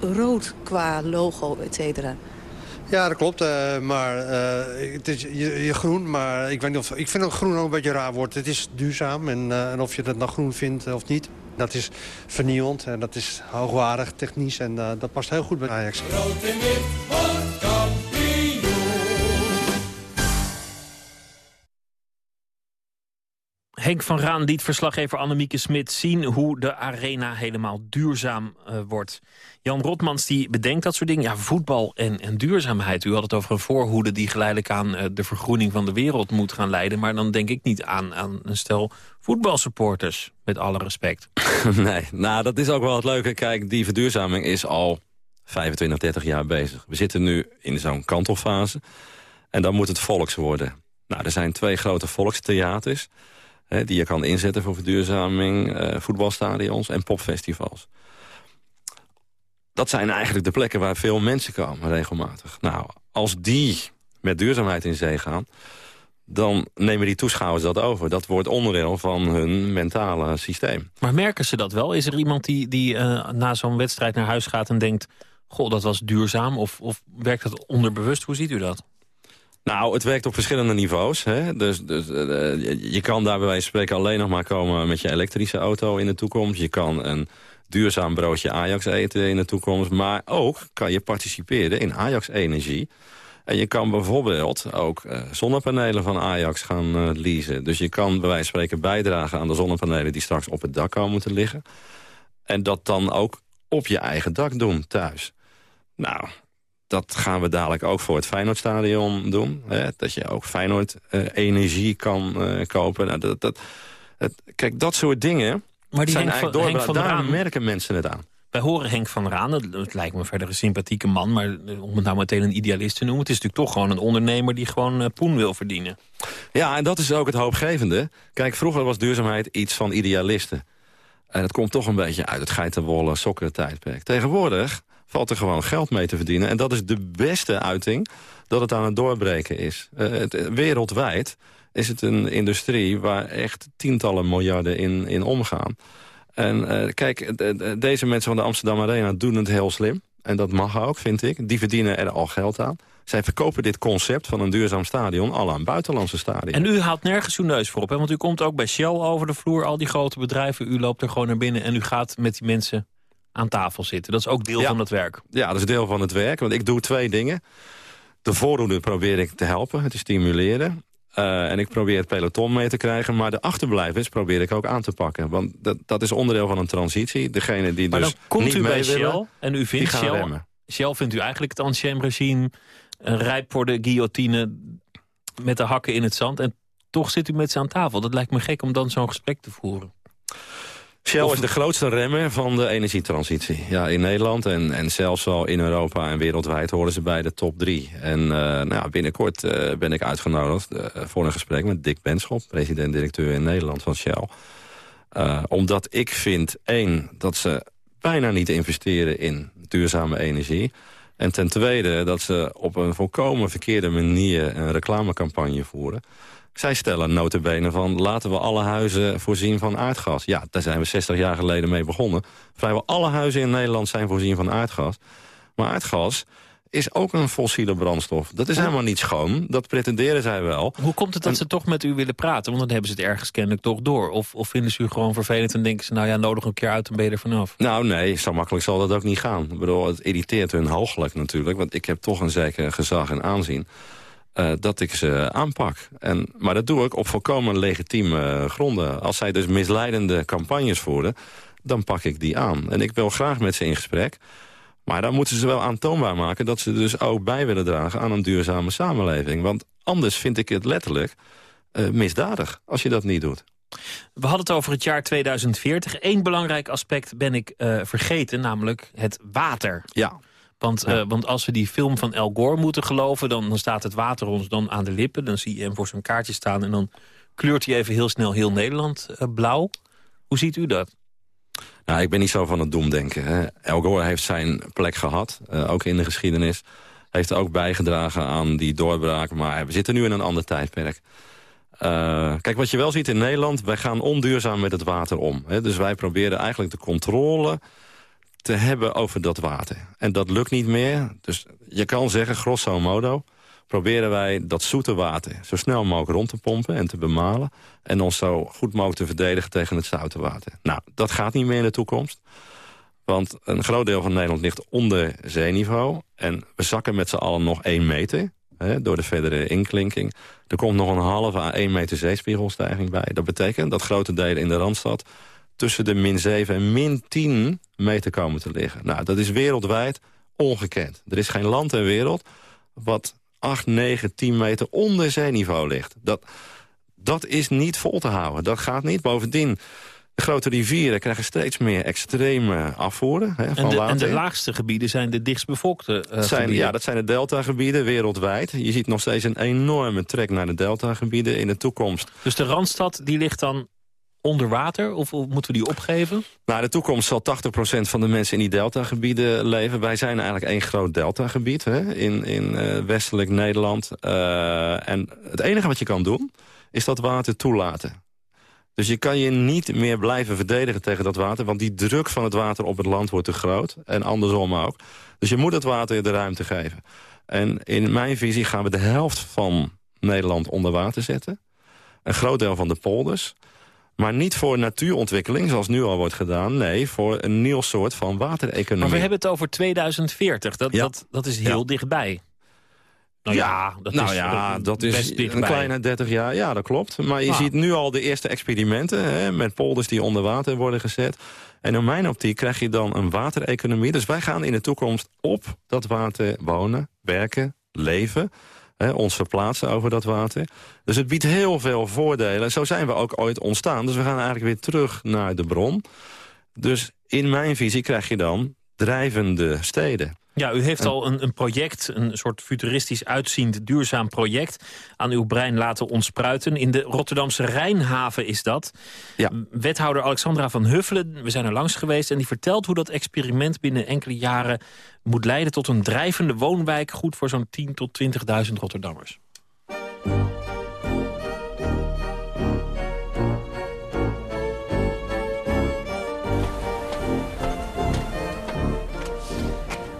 rood qua logo, et cetera. Ja, dat klopt. Uh, maar uh, het is je, je, groen, maar ik weet niet of ik vind dat groen ook een beetje raar wordt. Het is duurzaam en, uh, en of je dat nou groen vindt of niet, dat is vernieuwend en dat is hoogwaardig technisch en dat past heel goed bij Ajax. Rood en wit, Henk van Raan liet verslaggever Annemieke Smit zien... hoe de arena helemaal duurzaam uh, wordt. Jan Rotmans die bedenkt dat soort dingen. Ja, voetbal en, en duurzaamheid. U had het over een voorhoede die geleidelijk aan uh, de vergroening van de wereld moet gaan leiden. Maar dan denk ik niet aan, aan een stel voetbalsupporters, met alle respect. Nee, nou dat is ook wel het leuke. Kijk, die verduurzaming is al 25, 30 jaar bezig. We zitten nu in zo'n kantelfase. En dan moet het volks worden. Nou, er zijn twee grote volkstheaters die je kan inzetten voor verduurzaming, uh, voetbalstadions en popfestivals. Dat zijn eigenlijk de plekken waar veel mensen komen regelmatig. Nou, als die met duurzaamheid in zee gaan dan nemen die toeschouwers dat over. Dat wordt onderdeel van hun mentale systeem. Maar merken ze dat wel? Is er iemand die, die uh, na zo'n wedstrijd naar huis gaat en denkt... goh, dat was duurzaam? Of, of werkt dat onderbewust? Hoe ziet u dat? Nou, het werkt op verschillende niveaus. Hè? Dus, dus uh, je kan daar bij wijze van spreken alleen nog maar komen met je elektrische auto in de toekomst. Je kan een duurzaam broodje Ajax eten in de toekomst. Maar ook kan je participeren in Ajax-energie. En je kan bijvoorbeeld ook uh, zonnepanelen van Ajax gaan uh, leasen. Dus je kan bij wijze van spreken bijdragen aan de zonnepanelen... die straks op het dak komen te liggen. En dat dan ook op je eigen dak doen thuis. Nou, dat gaan we dadelijk ook voor het Feyenoordstadion doen. Hè? Dat je ook Feyenoord uh, energie kan uh, kopen. Nou, dat, dat, het, kijk, dat soort dingen maar die zijn Henk eigenlijk door. Van daar Raan, merken mensen het aan. Wij horen Henk van Raan, het lijkt me verder een sympathieke man... maar eh, om het nou meteen een idealist te noemen... het is natuurlijk toch gewoon een ondernemer die gewoon uh, poen wil verdienen. Ja, en dat is ook het hoopgevende. Kijk, vroeger was duurzaamheid iets van idealisten. En het komt toch een beetje uit het geitenwolle sokken tijdperk. Tegenwoordig valt er gewoon geld mee te verdienen. En dat is de beste uiting dat het aan het doorbreken is. Uh, het, wereldwijd is het een industrie waar echt tientallen miljarden in, in omgaan. En uh, kijk, deze mensen van de Amsterdam Arena doen het heel slim. En dat mag ook, vind ik. Die verdienen er al geld aan. Zij verkopen dit concept van een duurzaam stadion al aan buitenlandse stadion. En u haalt nergens uw neus voor op, hè? want u komt ook bij Shell over de vloer. Al die grote bedrijven, u loopt er gewoon naar binnen en u gaat met die mensen aan tafel zitten. Dat is ook deel van het werk. Ja, dat is deel van het werk. Want ik doe twee dingen. De voorhoede probeer ik te helpen, te stimuleren. Uh, en ik probeer het peloton mee te krijgen. Maar de achterblijvers probeer ik ook aan te pakken. Want dat, dat is onderdeel van een transitie. Degene die maar dus dan komt niet u bij Shell en u vindt Shell, remmen. Shell vindt u eigenlijk het ancien regime... Uh, rijp voor de guillotine met de hakken in het zand. En toch zit u met ze aan tafel. Dat lijkt me gek om dan zo'n gesprek te voeren. Shell is de grootste remmer van de energietransitie. Ja, in Nederland en, en zelfs al in Europa en wereldwijd horen ze bij de top drie. En uh, nou, binnenkort uh, ben ik uitgenodigd uh, voor een gesprek met Dick Benschop... president-directeur in Nederland van Shell. omdat ik vind, één, dat ze bijna niet investeren in duurzame energie... En ten tweede dat ze op een volkomen verkeerde manier een reclamecampagne voeren. Zij stellen notabene van laten we alle huizen voorzien van aardgas. Ja, daar zijn we 60 jaar geleden mee begonnen. Vrijwel alle huizen in Nederland zijn voorzien van aardgas. Maar aardgas is ook een fossiele brandstof. Dat is helemaal niet schoon. Dat pretenderen zij wel. Hoe komt het dat ze toch met u willen praten? Want dan hebben ze het ergens kennelijk toch door. Of, of vinden ze u gewoon vervelend en denken ze... nou ja, nodig een keer uit en ben je er vanaf? Nou nee, zo makkelijk zal dat ook niet gaan. Ik bedoel, het irriteert hun hooglijk natuurlijk. Want ik heb toch een zeker gezag en aanzien. Uh, dat ik ze aanpak. En, maar dat doe ik op volkomen legitieme gronden. Als zij dus misleidende campagnes voeren, dan pak ik die aan. En ik wil graag met ze in gesprek. Maar dan moeten ze wel aantoonbaar maken dat ze dus ook bij willen dragen aan een duurzame samenleving. Want anders vind ik het letterlijk uh, misdadig als je dat niet doet. We hadden het over het jaar 2040. Eén belangrijk aspect ben ik uh, vergeten, namelijk het water. Ja. Want, uh, want als we die film van El Gore moeten geloven... Dan, dan staat het water ons dan aan de lippen. Dan zie je hem voor zijn kaartje staan... en dan kleurt hij even heel snel heel Nederland blauw. Hoe ziet u dat? Nou, ik ben niet zo van het doemdenken. Hè. El Gore heeft zijn plek gehad, uh, ook in de geschiedenis. Heeft ook bijgedragen aan die doorbraak. Maar we zitten nu in een ander tijdperk. Uh, kijk, wat je wel ziet in Nederland, wij gaan onduurzaam met het water om. Hè. Dus wij proberen eigenlijk de controle te hebben over dat water. En dat lukt niet meer. Dus je kan zeggen, grosso modo proberen wij dat zoete water zo snel mogelijk rond te pompen en te bemalen. En ons zo goed mogelijk te verdedigen tegen het zoute water. Nou, dat gaat niet meer in de toekomst. Want een groot deel van Nederland ligt onder zeeniveau. En we zakken met z'n allen nog één meter hè, door de verdere inklinking. Er komt nog een halve à één meter zeespiegelstijging bij. Dat betekent dat grote delen in de Randstad tussen de min 7 en min 10 meter komen te liggen. Nou, dat is wereldwijd ongekend. Er is geen land ter wereld wat 8, 9, 10 meter onder zeeniveau ligt. Dat, dat is niet vol te houden. Dat gaat niet. Bovendien, de grote rivieren krijgen steeds meer extreme afvoeren. Hè, en, de, en, de, laagste gebieden zijn de dichtstbevolkte uh, zijn, gebieden. Ja, dat zijn de deltagebieden wereldwijd. Je ziet nog steeds een enorme trek naar de deltagebieden in de toekomst. Dus de Randstad die ligt dan onder water? Of, moeten we die opgeven? Nou, de toekomst zal 80% van de mensen in die deltagebieden leven. Wij zijn eigenlijk één groot deltagebied in, in uh, westelijk Nederland. Uh, en het enige wat je kan doen, is dat water toelaten. Dus je kan je niet meer blijven verdedigen tegen dat water... want die druk van het water op het land wordt te groot. En andersom ook. Dus je moet het water de ruimte geven. En in mijn visie gaan we de helft van Nederland onder water zetten. Een groot deel van de polders. Maar niet voor natuurontwikkeling, zoals nu al wordt gedaan. Nee, voor een nieuw soort van watereconomie. Maar we hebben het over 2040. Dat, ja. dat, dat is heel ja. dichtbij. Nou ja, dat nou is, ja, dat is een kleine 30 jaar. Ja, dat klopt. Maar je ah. ziet nu al de eerste experimenten... Hè, met polders die onder water worden gezet. En in mijn optiek krijg je dan een watereconomie. Dus wij gaan in de toekomst op dat water wonen, werken, leven hè, ons verplaatsen over dat water. Dus het biedt heel veel voordelen. Zo zijn we ook ooit ontstaan. Dus we gaan eigenlijk weer terug naar de bron. Dus in mijn visie krijg je dan drijvende steden. Ja, u heeft al een, een, project, een soort futuristisch uitziend duurzaam project... aan uw brein laten ontspruiten. In de Rotterdamse Rijnhaven is dat. Ja. Wethouder Alexandra van Huffelen, we zijn er langs geweest... en die vertelt hoe dat experiment binnen enkele jaren... moet leiden tot een drijvende woonwijk... goed voor zo'n 10.000 tot 20.000 Rotterdammers.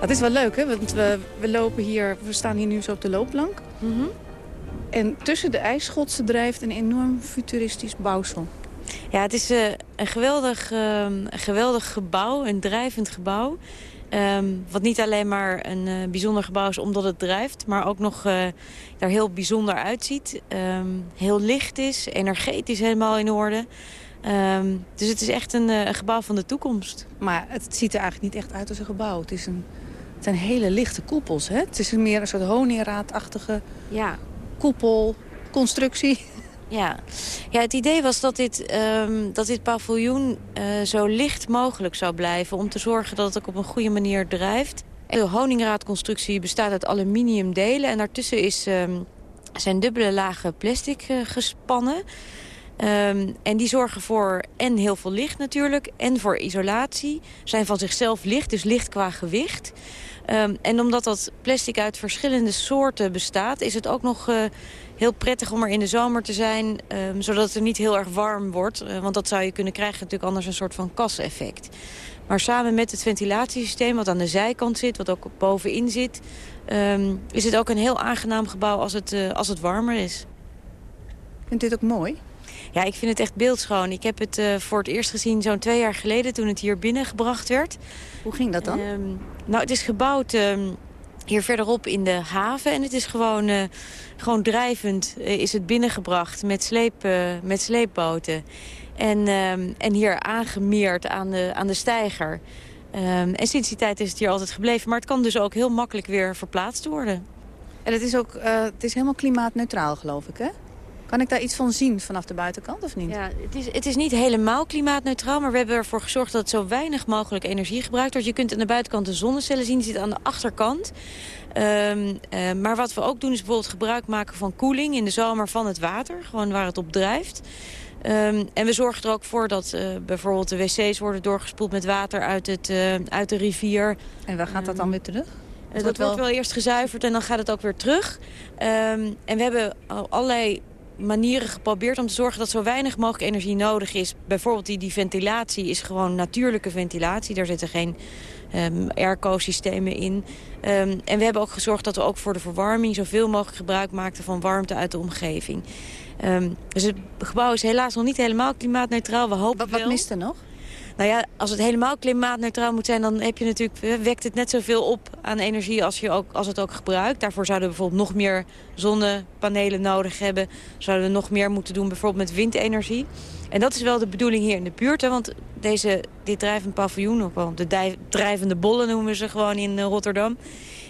Het is wel leuk, hè? Want we, we lopen hier, we staan hier nu zo op de loopplank. Mm -hmm. En tussen de ijsschotsen drijft een enorm futuristisch bouwsel. Ja, het is uh, een geweldig, uh, geweldig gebouw, een drijvend gebouw. Um, wat niet alleen maar een uh, bijzonder gebouw is omdat het drijft... maar ook nog daar heel bijzonder uitziet. Um, heel licht is, energetisch helemaal in orde. Um, dus het is echt een, een gebouw van de toekomst. Maar het ziet er eigenlijk niet echt uit als een gebouw. Het is een het zijn hele lichte koepels. Hè? Het is meer een soort honingraadachtige ja. koepelconstructie. Ja. ja, het idee was dat dit, um, dat dit paviljoen uh, zo licht mogelijk zou blijven... om te zorgen dat het ook op een goede manier drijft. De honingraadconstructie bestaat uit aluminiumdelen... en daartussen is, um, zijn dubbele lagen plastic uh, gespannen... Um, en die zorgen voor en heel veel licht natuurlijk en voor isolatie. Zijn van zichzelf licht, dus licht qua gewicht. Um, en omdat dat plastic uit verschillende soorten bestaat... is het ook nog uh, heel prettig om er in de zomer te zijn... Um, zodat het er niet heel erg warm wordt. Uh, want dat zou je kunnen krijgen natuurlijk anders een soort van kaseffect. Maar samen met het ventilatiesysteem wat aan de zijkant zit, wat ook bovenin zit... Ehm, is het ook een heel aangenaam gebouw als het, uh, als het warmer is. Vindt dit ook mooi? Ja, ik vind het echt beeldschoon. Ik heb het uh, voor het eerst gezien zo'n twee jaar geleden toen het hier binnengebracht werd. Hoe ging dat dan? Um, nou, het is gebouwd um, hier verderop in de haven. En het is gewoon, uh, gewoon drijvend uh, is het binnengebracht met, sleep, met sleepboten. En, um, en hier aangemeerd aan de, aan de steiger. En sinds die tijd is het hier altijd gebleven. Maar het kan dus ook heel makkelijk weer verplaatst worden. En het is ook het is helemaal klimaatneutraal, geloof ik, hè? Kan ik daar iets van zien vanaf de buitenkant of niet? Ja, het is, het is niet helemaal klimaatneutraal, maar we hebben ervoor gezorgd dat het zo weinig mogelijk energie gebruikt wordt. Je kunt aan de buitenkant de zonnecellen zien, die zitten aan de achterkant. Um, uh, maar wat we ook doen is bijvoorbeeld gebruik maken van koeling in de zomer van het water. Gewoon waar het op drijft. Um, en we zorgen er ook voor dat uh, bijvoorbeeld de wc's worden doorgespoeld met water uit, het, uh, uit de rivier. En waar gaat dat dan weer terug? dat wordt wel... wel eerst gezuiverd en dan gaat het ook weer terug. Um, en we hebben allerlei manieren geprobeerd om te zorgen dat zo weinig mogelijk energie nodig is. Bijvoorbeeld die, die ventilatie is gewoon natuurlijke ventilatie. Daar zitten geen um, airco-systemen in. Um, en we hebben ook gezorgd dat we ook voor de verwarming zoveel mogelijk gebruik maakten van warmte uit de omgeving. Um, dus het gebouw is helaas nog niet helemaal klimaatneutraal. We hopen wat, wat mist er nog? Nou ja, als het helemaal klimaatneutraal moet zijn... dan heb je natuurlijk, wekt het net zoveel op aan energie als, je ook, als het ook gebruikt. Daarvoor zouden we bijvoorbeeld nog meer zonnepanelen nodig hebben. Zouden we nog meer moeten doen bijvoorbeeld met windenergie. En dat is wel de bedoeling hier in de buurt. Hè, want deze, dit drijvend paviljoen, of wel de drijvende bollen noemen ze gewoon in uh, Rotterdam...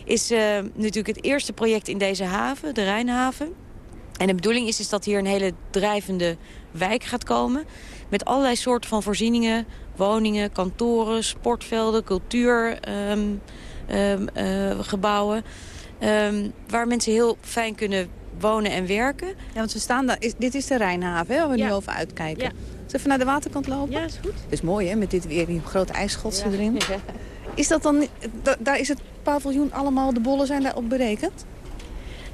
is uh, natuurlijk het eerste project in deze haven, de Rijnhaven. En de bedoeling is, is dat hier een hele drijvende wijk gaat komen... met allerlei soorten van voorzieningen, woningen, kantoren, sportvelden, cultuurgebouwen. Um, um, um, waar mensen heel fijn kunnen wonen en werken. Ja, want we staan daar. Is, dit is de Rijnhaven, hè, waar we ja. nu over uitkijken. Ja. Zullen we even naar de waterkant lopen? Ja, is goed. Het is mooi, hè, met dit weer die grote ijsschotsen ja. erin. Is dat dan, da, daar is het paviljoen allemaal, de bollen zijn daarop berekend?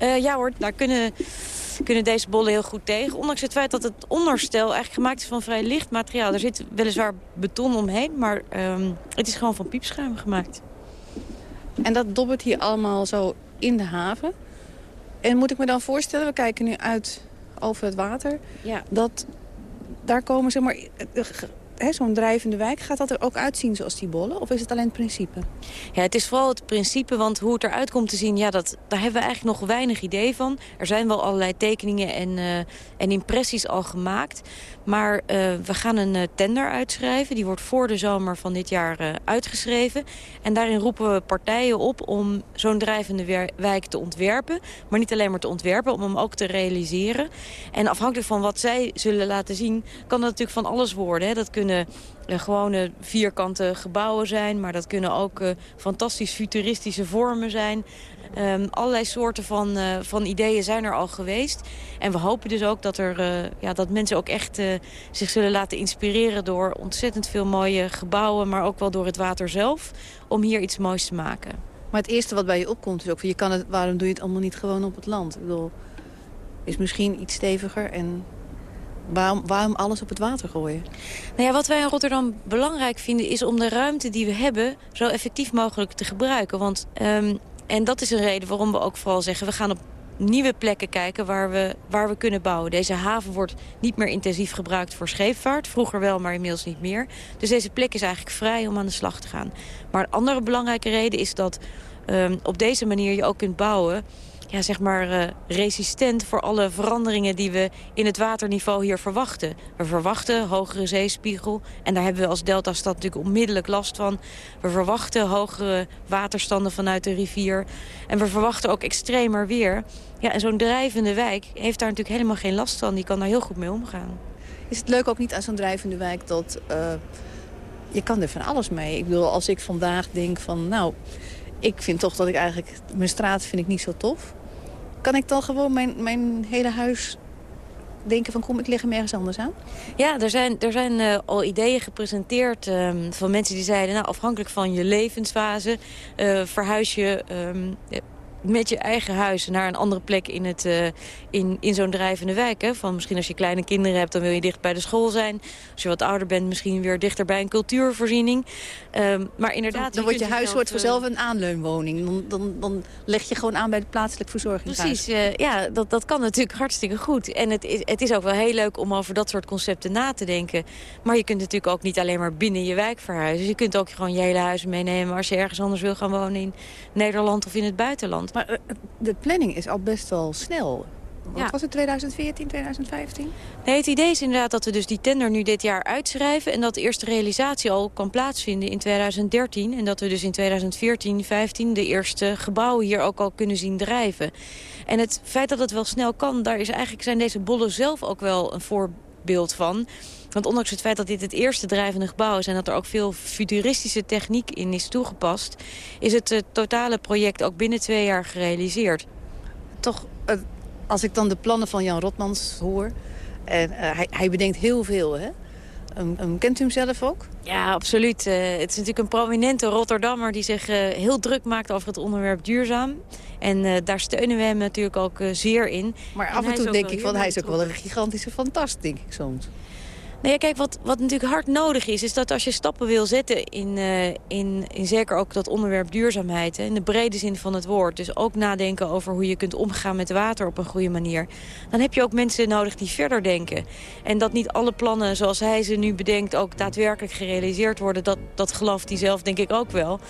Uh, ja hoor, daar kunnen kunnen deze bollen heel goed tegen. Ondanks het feit dat het onderstel eigenlijk gemaakt is van vrij licht materiaal. Er zit weliswaar beton omheen, maar um, het is gewoon van piepschuim gemaakt. En dat dobbert hier allemaal zo in de haven. En moet ik me dan voorstellen, we kijken nu uit over het water... Ja. dat daar komen zeg maar, zo'n drijvende wijk, gaat dat er ook uitzien zoals die bollen? Of is het alleen het principe? Ja, het is vooral het principe, want hoe het eruit komt te zien... Ja, dat, daar hebben we eigenlijk nog weinig idee van. Er zijn wel allerlei tekeningen en, uh, en impressies al gemaakt. Maar uh, we gaan een uh, tender uitschrijven. Die wordt voor de zomer van dit jaar uitgeschreven. En daarin roepen we partijen op om zo'n drijvende wijk te ontwerpen. Maar niet alleen maar te ontwerpen, om hem ook te realiseren. En afhankelijk van wat zij zullen laten zien... kan dat natuurlijk van alles worden. Hè. Dat kunnen uh, gewone vierkante gebouwen zijn. Maar dat kunnen ook uh, fantastisch futuristische vormen zijn. Um, allerlei soorten van, uh, van ideeën zijn er al geweest. En we hopen dus ook dat, er, ja, dat mensen ook echt zich zullen laten inspireren... door ontzettend veel mooie gebouwen, maar ook wel door het water zelf... om hier iets moois te maken. Maar het eerste wat bij je opkomt is ook... je kan het, waarom doe je het allemaal niet gewoon op het land? Ik bedoel, is misschien iets steviger en Waarom, waarom, alles op het water gooien? Nou ja, wat wij in Rotterdam belangrijk vinden... is om de ruimte die we hebben zo effectief mogelijk te gebruiken. Want, um, en dat is een reden waarom we ook vooral zeggen... we gaan op nieuwe plekken kijken waar we, waar we kunnen bouwen. Deze haven wordt niet meer intensief gebruikt voor scheepvaart. Vroeger wel, maar inmiddels niet meer. Dus deze plek is eigenlijk vrij om aan de slag te gaan. Maar een andere belangrijke reden is dat um, op deze manier je ook kunt bouwen ja, zeg maar, uh, resistent voor alle veranderingen die we in het waterniveau hier verwachten. We verwachten hogere zeespiegel en daar hebben we als Deltastad natuurlijk onmiddellijk last van. We verwachten hogere waterstanden vanuit de rivier en we verwachten ook extremer weer. Ja, en zo'n drijvende wijk heeft daar natuurlijk helemaal geen last van. Die kan daar heel goed mee omgaan. Is het leuk ook niet aan zo'n drijvende wijk dat... Uh, je kan er van alles mee. Ik bedoel, als ik vandaag denk van... nou, ik vind toch dat ik eigenlijk... Mijn straat vind ik niet zo tof. Kan ik dan gewoon mijn, mijn hele huis denken van kom, ik leg hem ergens anders aan? Ja, er zijn, er zijn uh, al ideeën gepresenteerd um, van mensen die zeiden... nou, afhankelijk van je levensfase uh, verhuis je... Um, met je eigen huis naar een andere plek in, het, uh, in, in zo'n drijvende wijk. Hè? Van misschien als je kleine kinderen hebt, dan wil je dicht bij de school zijn. Als je wat ouder bent, misschien weer dichter bij een cultuurvoorziening. Um, maar inderdaad... Dan, wordt je huis wordt vanzelf een aanleunwoning. Dan, dan, dan leg je gewoon aan bij de plaatselijk verzorgingshuis. Precies, uh, ja, dat, dat kan natuurlijk hartstikke goed. En het is, het is ook wel heel leuk om over dat soort concepten na te denken. Maar je kunt natuurlijk ook niet alleen maar binnen je wijk verhuizen. Je kunt ook gewoon je hele huis meenemen als je ergens anders wil gaan wonen in Nederland of in het buitenland. Maar uh, de planning is al best wel snel. Wat ja. was het, 2014, 2015? Nee, het idee is inderdaad dat we dus die tender nu dit jaar uitschrijven... en dat de eerste realisatie al kan plaatsvinden in 2013... en dat we dus in 2014, 2015 de eerste gebouwen hier ook al kunnen zien drijven. En het feit dat het wel snel kan, daar is eigenlijk, zijn deze bollen zelf ook wel een voorbeeld van... Want ondanks het feit dat dit het eerste drijvende gebouw is... en dat er ook veel futuristische techniek in is toegepast... is het uh, totale project ook binnen twee jaar gerealiseerd. Toch, uh, als ik dan de plannen van Jan Rotmans hoor... en uh, hij, hij, bedenkt heel veel, hè? Um, um, kent u hem zelf ook? Ja, absoluut. het is natuurlijk een prominente Rotterdammer... die zich heel druk maakt over het onderwerp duurzaam. En daar steunen we hem natuurlijk ook zeer in. Maar af en, toe denk ik, van, hij is ook wel een gigantische fantast, denk ik soms. Nou ja, kijk, wat, wat natuurlijk hard nodig is... is dat als je stappen wil zetten in, uh, in, in zeker ook dat onderwerp duurzaamheid... Hè, in de brede zin van het woord... dus ook nadenken over hoe je kunt omgaan met water op een goede manier... dan heb je ook mensen nodig die verder denken. En dat niet alle plannen zoals hij ze nu bedenkt... ook daadwerkelijk gerealiseerd worden... dat, dat gelooft hij zelf denk ik ook wel.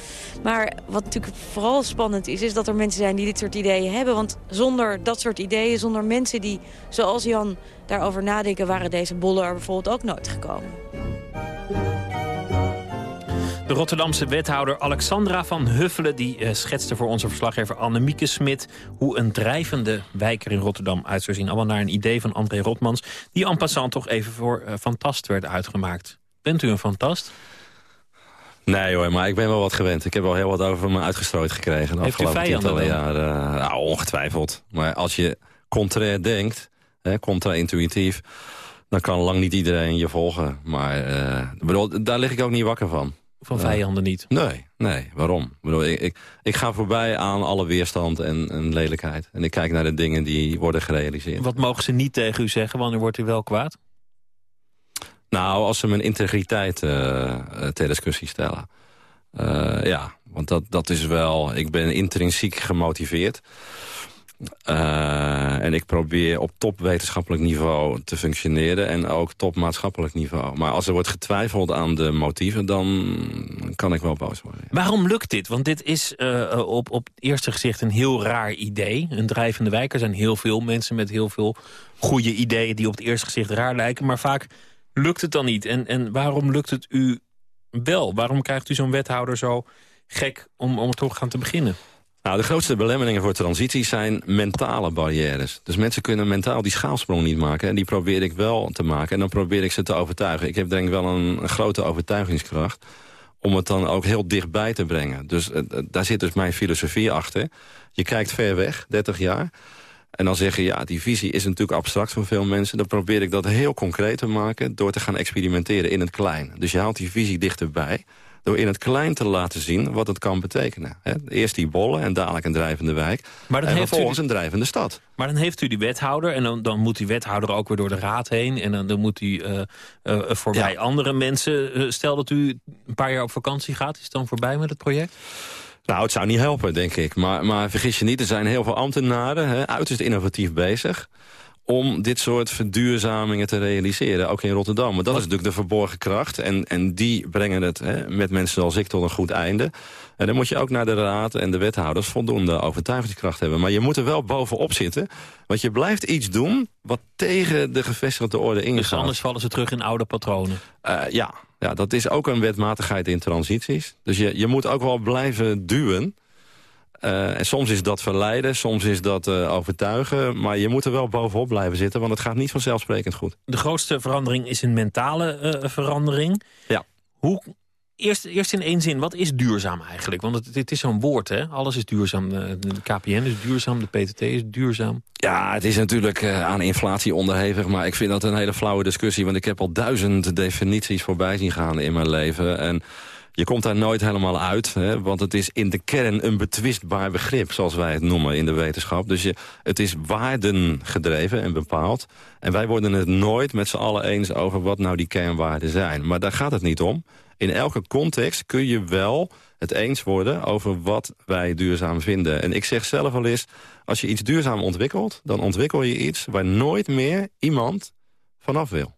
Maar wat natuurlijk vooral spannend is... is dat er mensen zijn die dit soort ideeën hebben. Want zonder dat soort ideeën, zonder mensen die, zoals Jan daarover nadenken... waren deze bollen er bijvoorbeeld ook nooit gekomen. De Rotterdamse wethouder Alexandra van Huffelen... die uh, schetste voor onze verslaggever Annemieke Smit... hoe een drijvende wijk er in Rotterdam uit zou zien. Allemaal naar een idee van André Rotmans... die en passant toch even voor uh, fantast werd uitgemaakt. Bent u een fantast? Nee hoor, maar ik ben wel wat gewend. Ik heb wel heel wat over me uitgestrooid gekregen de Heeft afgelopen tientallen jaren. Uh, nou, ongetwijfeld. Maar als je contrair denkt contra-intuïtief... dan kan lang niet iedereen je volgen. Maar uh, bedoel, daar lig ik ook niet wakker van. Van vijanden niet? Nee, nee. Waarom? Ik, bedoel, ik, ik, ik, ga voorbij aan alle weerstand en, en, lelijkheid. En ik kijk naar de dingen die worden gerealiseerd. Wat mogen ze niet tegen u zeggen? Wanneer wordt u wel kwaad? Nou, als ze mijn integriteit uh, ter discussie stellen. Uh, ja, want dat, dat is wel... Ik ben intrinsiek gemotiveerd. Uh, en ik probeer op topwetenschappelijk niveau te functioneren... en ook top maatschappelijk niveau. Maar als er wordt getwijfeld aan de motieven... dan kan ik wel boos worden. Waarom lukt dit? Want dit is uh, op, op het eerste gezicht een heel raar idee. Een drijvende wijk. Er zijn heel veel mensen met heel veel goede ideeën... die op het eerste gezicht raar lijken. Maar vaak lukt het dan niet. En, en waarom lukt het u wel? Waarom krijgt u zo'n wethouder zo gek om, om toch gaan te beginnen? Nou, de grootste belemmeringen voor transitie zijn mentale barrières. Dus mensen kunnen mentaal die schaalsprong niet maken. En die probeer ik wel te maken. En dan probeer ik ze te overtuigen. Ik heb denk ik wel een, een grote overtuigingskracht om het dan ook heel dichtbij te brengen. Dus uh, daar zit dus mijn filosofie achter. Je kijkt ver weg, 30 jaar. En dan zeg je, ja, die visie is natuurlijk abstract voor veel mensen. Dan probeer ik dat heel concreet te maken... door te gaan experimenteren in het klein. Dus je haalt die visie dichterbij door in het klein te laten zien wat het kan betekenen. Eerst die bollen en dadelijk een drijvende wijk. Maar dan en heeft vervolgens u een drijvende stad. Maar dan heeft u die wethouder en dan, dan moet die wethouder ook weer door de raad heen. En dan, dan moet hij uh, uh, voorbij andere mensen. Stel dat u een paar jaar op vakantie gaat, is het dan voorbij met het project? Nou, het zou niet helpen, denk ik. Maar, maar vergis je niet, er zijn heel veel ambtenaren hè, uiterst innovatief bezig om dit soort verduurzamingen te realiseren, ook in Rotterdam. Maar dat is natuurlijk de verborgen kracht. En, en die brengen het hè, met mensen zoals ik tot een goed einde. En dan moet je ook naar de raad en de wethouders voldoende overtuigingskracht hebben. Maar je moet er wel bovenop zitten. Want je blijft iets doen wat tegen de gevestigde orde ingaat. Dus anders vallen ze terug in oude patronen? Uh, ja. ja, dat is ook een wetmatigheid in transities. Dus je, je moet ook wel blijven duwen. Uh, en soms is dat verleiden, soms is dat uh, overtuigen. Maar je moet er wel bovenop blijven zitten, want het gaat niet vanzelfsprekend goed. De grootste verandering is een mentale uh, verandering. Ja. Hoe, eerst, eerst in één zin, wat is duurzaam eigenlijk? Want het, het is zo'n woord, hè? Alles is duurzaam. De KPN is duurzaam, de PTT is duurzaam. Ja, het is natuurlijk aan inflatie onderhevig. Maar ik vind dat een hele flauwe discussie. Want ik heb al duizend definities voorbij zien gaan in mijn leven. En je komt daar nooit helemaal uit, hè, want het is in de kern een betwistbaar begrip, zoals wij het noemen in de wetenschap. Dus je, het is waardengedreven en bepaald. En wij worden het nooit met z'n allen eens over wat nou die kernwaarden zijn. Maar daar gaat het niet om. In elke context kun je wel het eens worden over wat wij duurzaam vinden. En ik zeg zelf al eens, als je iets duurzaam ontwikkelt... dan ontwikkel je iets waar nooit meer iemand vanaf wil.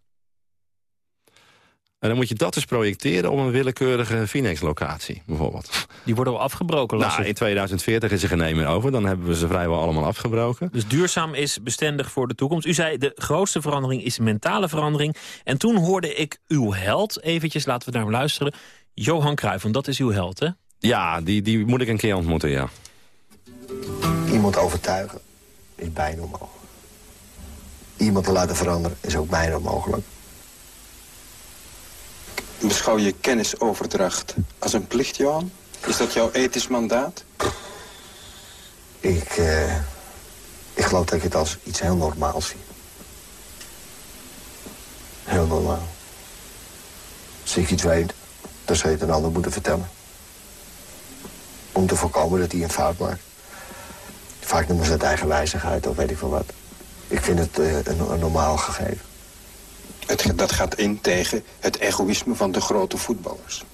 En dan moet je dat dus projecteren op een willekeurige Finex-locatie, bijvoorbeeld. Die worden al afgebroken, Nou, in 2040 is er geen een meer over. Dan hebben we ze vrijwel allemaal afgebroken. Dus duurzaam is bestendig voor de toekomst. U zei, de grootste verandering is mentale verandering. En toen hoorde ik uw held, eventjes, laten we naar hem luisteren... Johan Cruijff, want dat is uw held, hè? Ja, die, die moet ik een keer ontmoeten, ja. Iemand overtuigen is bijna onmogelijk. Iemand te laten veranderen is ook bijna onmogelijk. Beschouw je kennisoverdracht als een plicht, Johan? Is dat jouw ethisch mandaat? Ik, eh, ik geloof dat ik het als iets heel normaals zie. Heel normaal. Als ik iets weet, dan zou je het een ander moeten vertellen. Om te voorkomen dat hij een fout maakt. Vaak noemen ze het eigenwijzigheid of weet ik veel wat. Ik vind het eh, een, een normaal gegeven. Het, dat gaat in tegen het egoïsme van de grote voetballers.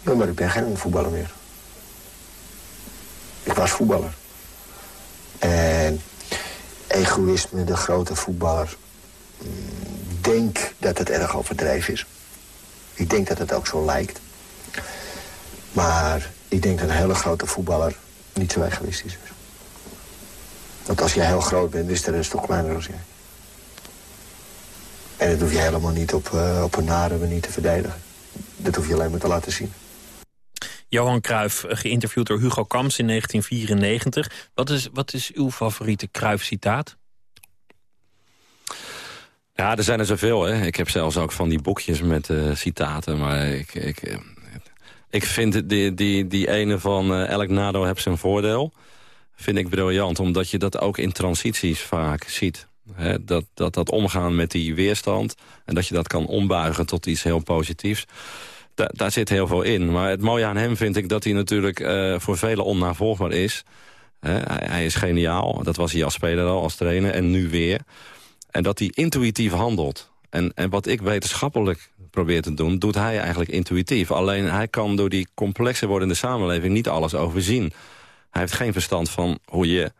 Ja, maar ik ben geen voetballer meer. Ik was voetballer. En egoïsme, de grote voetballer... mm, denk dat het erg overdreven is. Ik denk dat het ook zo lijkt. Maar ik denk dat een hele grote voetballer niet zo egoïstisch is. Want als jij heel groot bent, is er een stuk kleiner als jij. En dat hoef je helemaal niet op, eh, op een nare manier te verdedigen. Dat hoef je alleen maar te laten zien. Johan Cruijff, eh, geïnterviewd door Hugo Kamps in 1994. Wat is, wat is uw favoriete Cruijff-citaat? Ja, er zijn er zoveel. Hè. Ik heb zelfs ook van die boekjes met eh, citaten. Maar ik, ik, ik vind die, die, die ene van elk nado heeft zijn voordeel... vind ik briljant, omdat je dat ook in transities vaak ziet. Dat, dat dat omgaan met die weerstand... en dat je dat kan ombuigen tot iets heel positiefs... Da daar zit heel veel in. Maar het mooie aan hem vind ik dat hij natuurlijk eh, voor velen onnavolgbaar is. Hij is geniaal, dat was hij als speler al, als trainer en nu weer... En dat hij intuïtief handelt. En, en wat ik wetenschappelijk probeer te doen, doet hij eigenlijk intuïtief. Alleen hij kan door die complexer wordende samenleving niet alles overzien. Hij heeft geen verstand van hoe je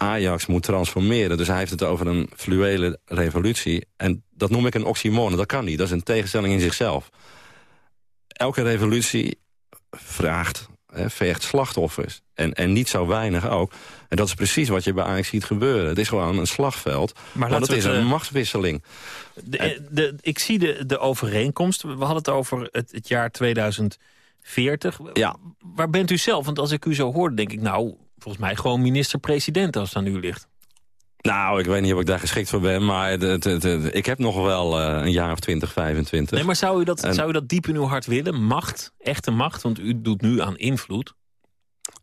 Ajax moet transformeren. Dus hij heeft het over een fluwele revolutie. En dat noem ik een oxymoron. Dat kan niet. Dat is een tegenstelling in zichzelf. Elke revolutie vraagt, hè, vergt slachtoffers. En, en niet zo weinig ook. En dat is precies wat je bij Ajax ziet gebeuren. Het is gewoon een slagveld. Maar, het we is het, een eh, machtswisseling. De, de, ik zie de, de overeenkomst. We hadden het over het, het jaar 2040. Ja. Waar bent u zelf? Want als ik u zo hoor, denk ik... nou, volgens mij gewoon minister-president als het aan u ligt. Nou, ik weet niet of ik daar geschikt voor ben, maar het, het, het- het- ik heb nog wel eh, een jaar of 20, 25. Nee, maar zou u, dat, En- zou u dat diep in uw hart willen? Macht, echte macht, want u doet nu aan invloed.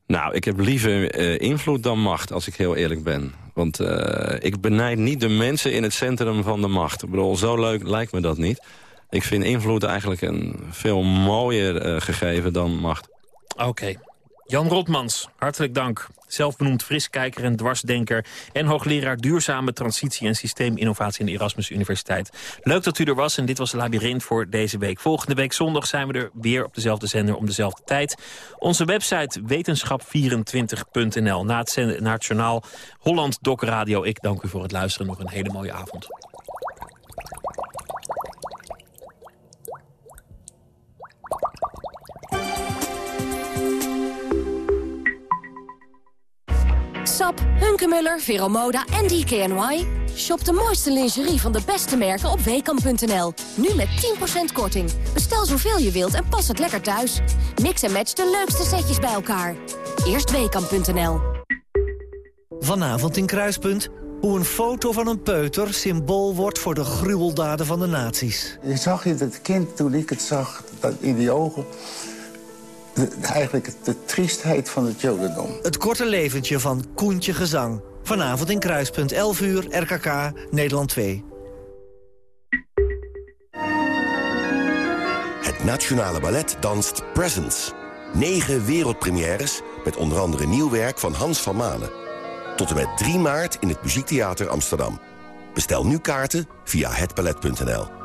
Nou, ik heb liever eh, invloed dan macht, als ik heel eerlijk ben. Want eh, ik benijd niet de mensen in het centrum van de macht. Ik bedoel, zo leuk lijkt me dat niet. Ik vind invloed eigenlijk een veel mooier gegeven dan macht. Oké. Jan Rotmans, hartelijk dank. Zelfbenoemd friskijker en dwarsdenker... en hoogleraar duurzame transitie en systeeminnovatie... in de Erasmus Universiteit. Leuk dat u er was en dit was Labyrinth voor deze week. Volgende week zondag zijn we er weer op dezelfde zender om dezelfde tijd. Onze website wetenschap24.nl. Na het, na het journaal Holland Doc Radio. Ik dank u voor het luisteren. Nog een hele mooie avond. Sap, Hunkemuller, Veromoda en DKNY. Shop de mooiste lingerie van de beste merken op weekamp.nl. Nu met 10% korting. Bestel zoveel je wilt en pas het lekker thuis. Mix en match de leukste setjes bij elkaar. Eerst weekamp.nl. Vanavond in Kruispunt. Hoe een foto van een peuter symbool wordt voor de gruweldaden van de nazi's. Je zag het kind, toen ik het zag, dat in die ogen... de- eigenlijk de triestheid van het jodendom. Het korte leventje van Koentje Gezang. Vanavond in Kruispunt, 11 uur, RKK, Nederland 2. Het Nationale Ballet danst Presents. Negen wereldpremières met onder andere nieuw werk van Hans van Manen. Tot en met 3 maart in het Muziektheater Amsterdam. Bestel nu kaarten via hetballet.nl.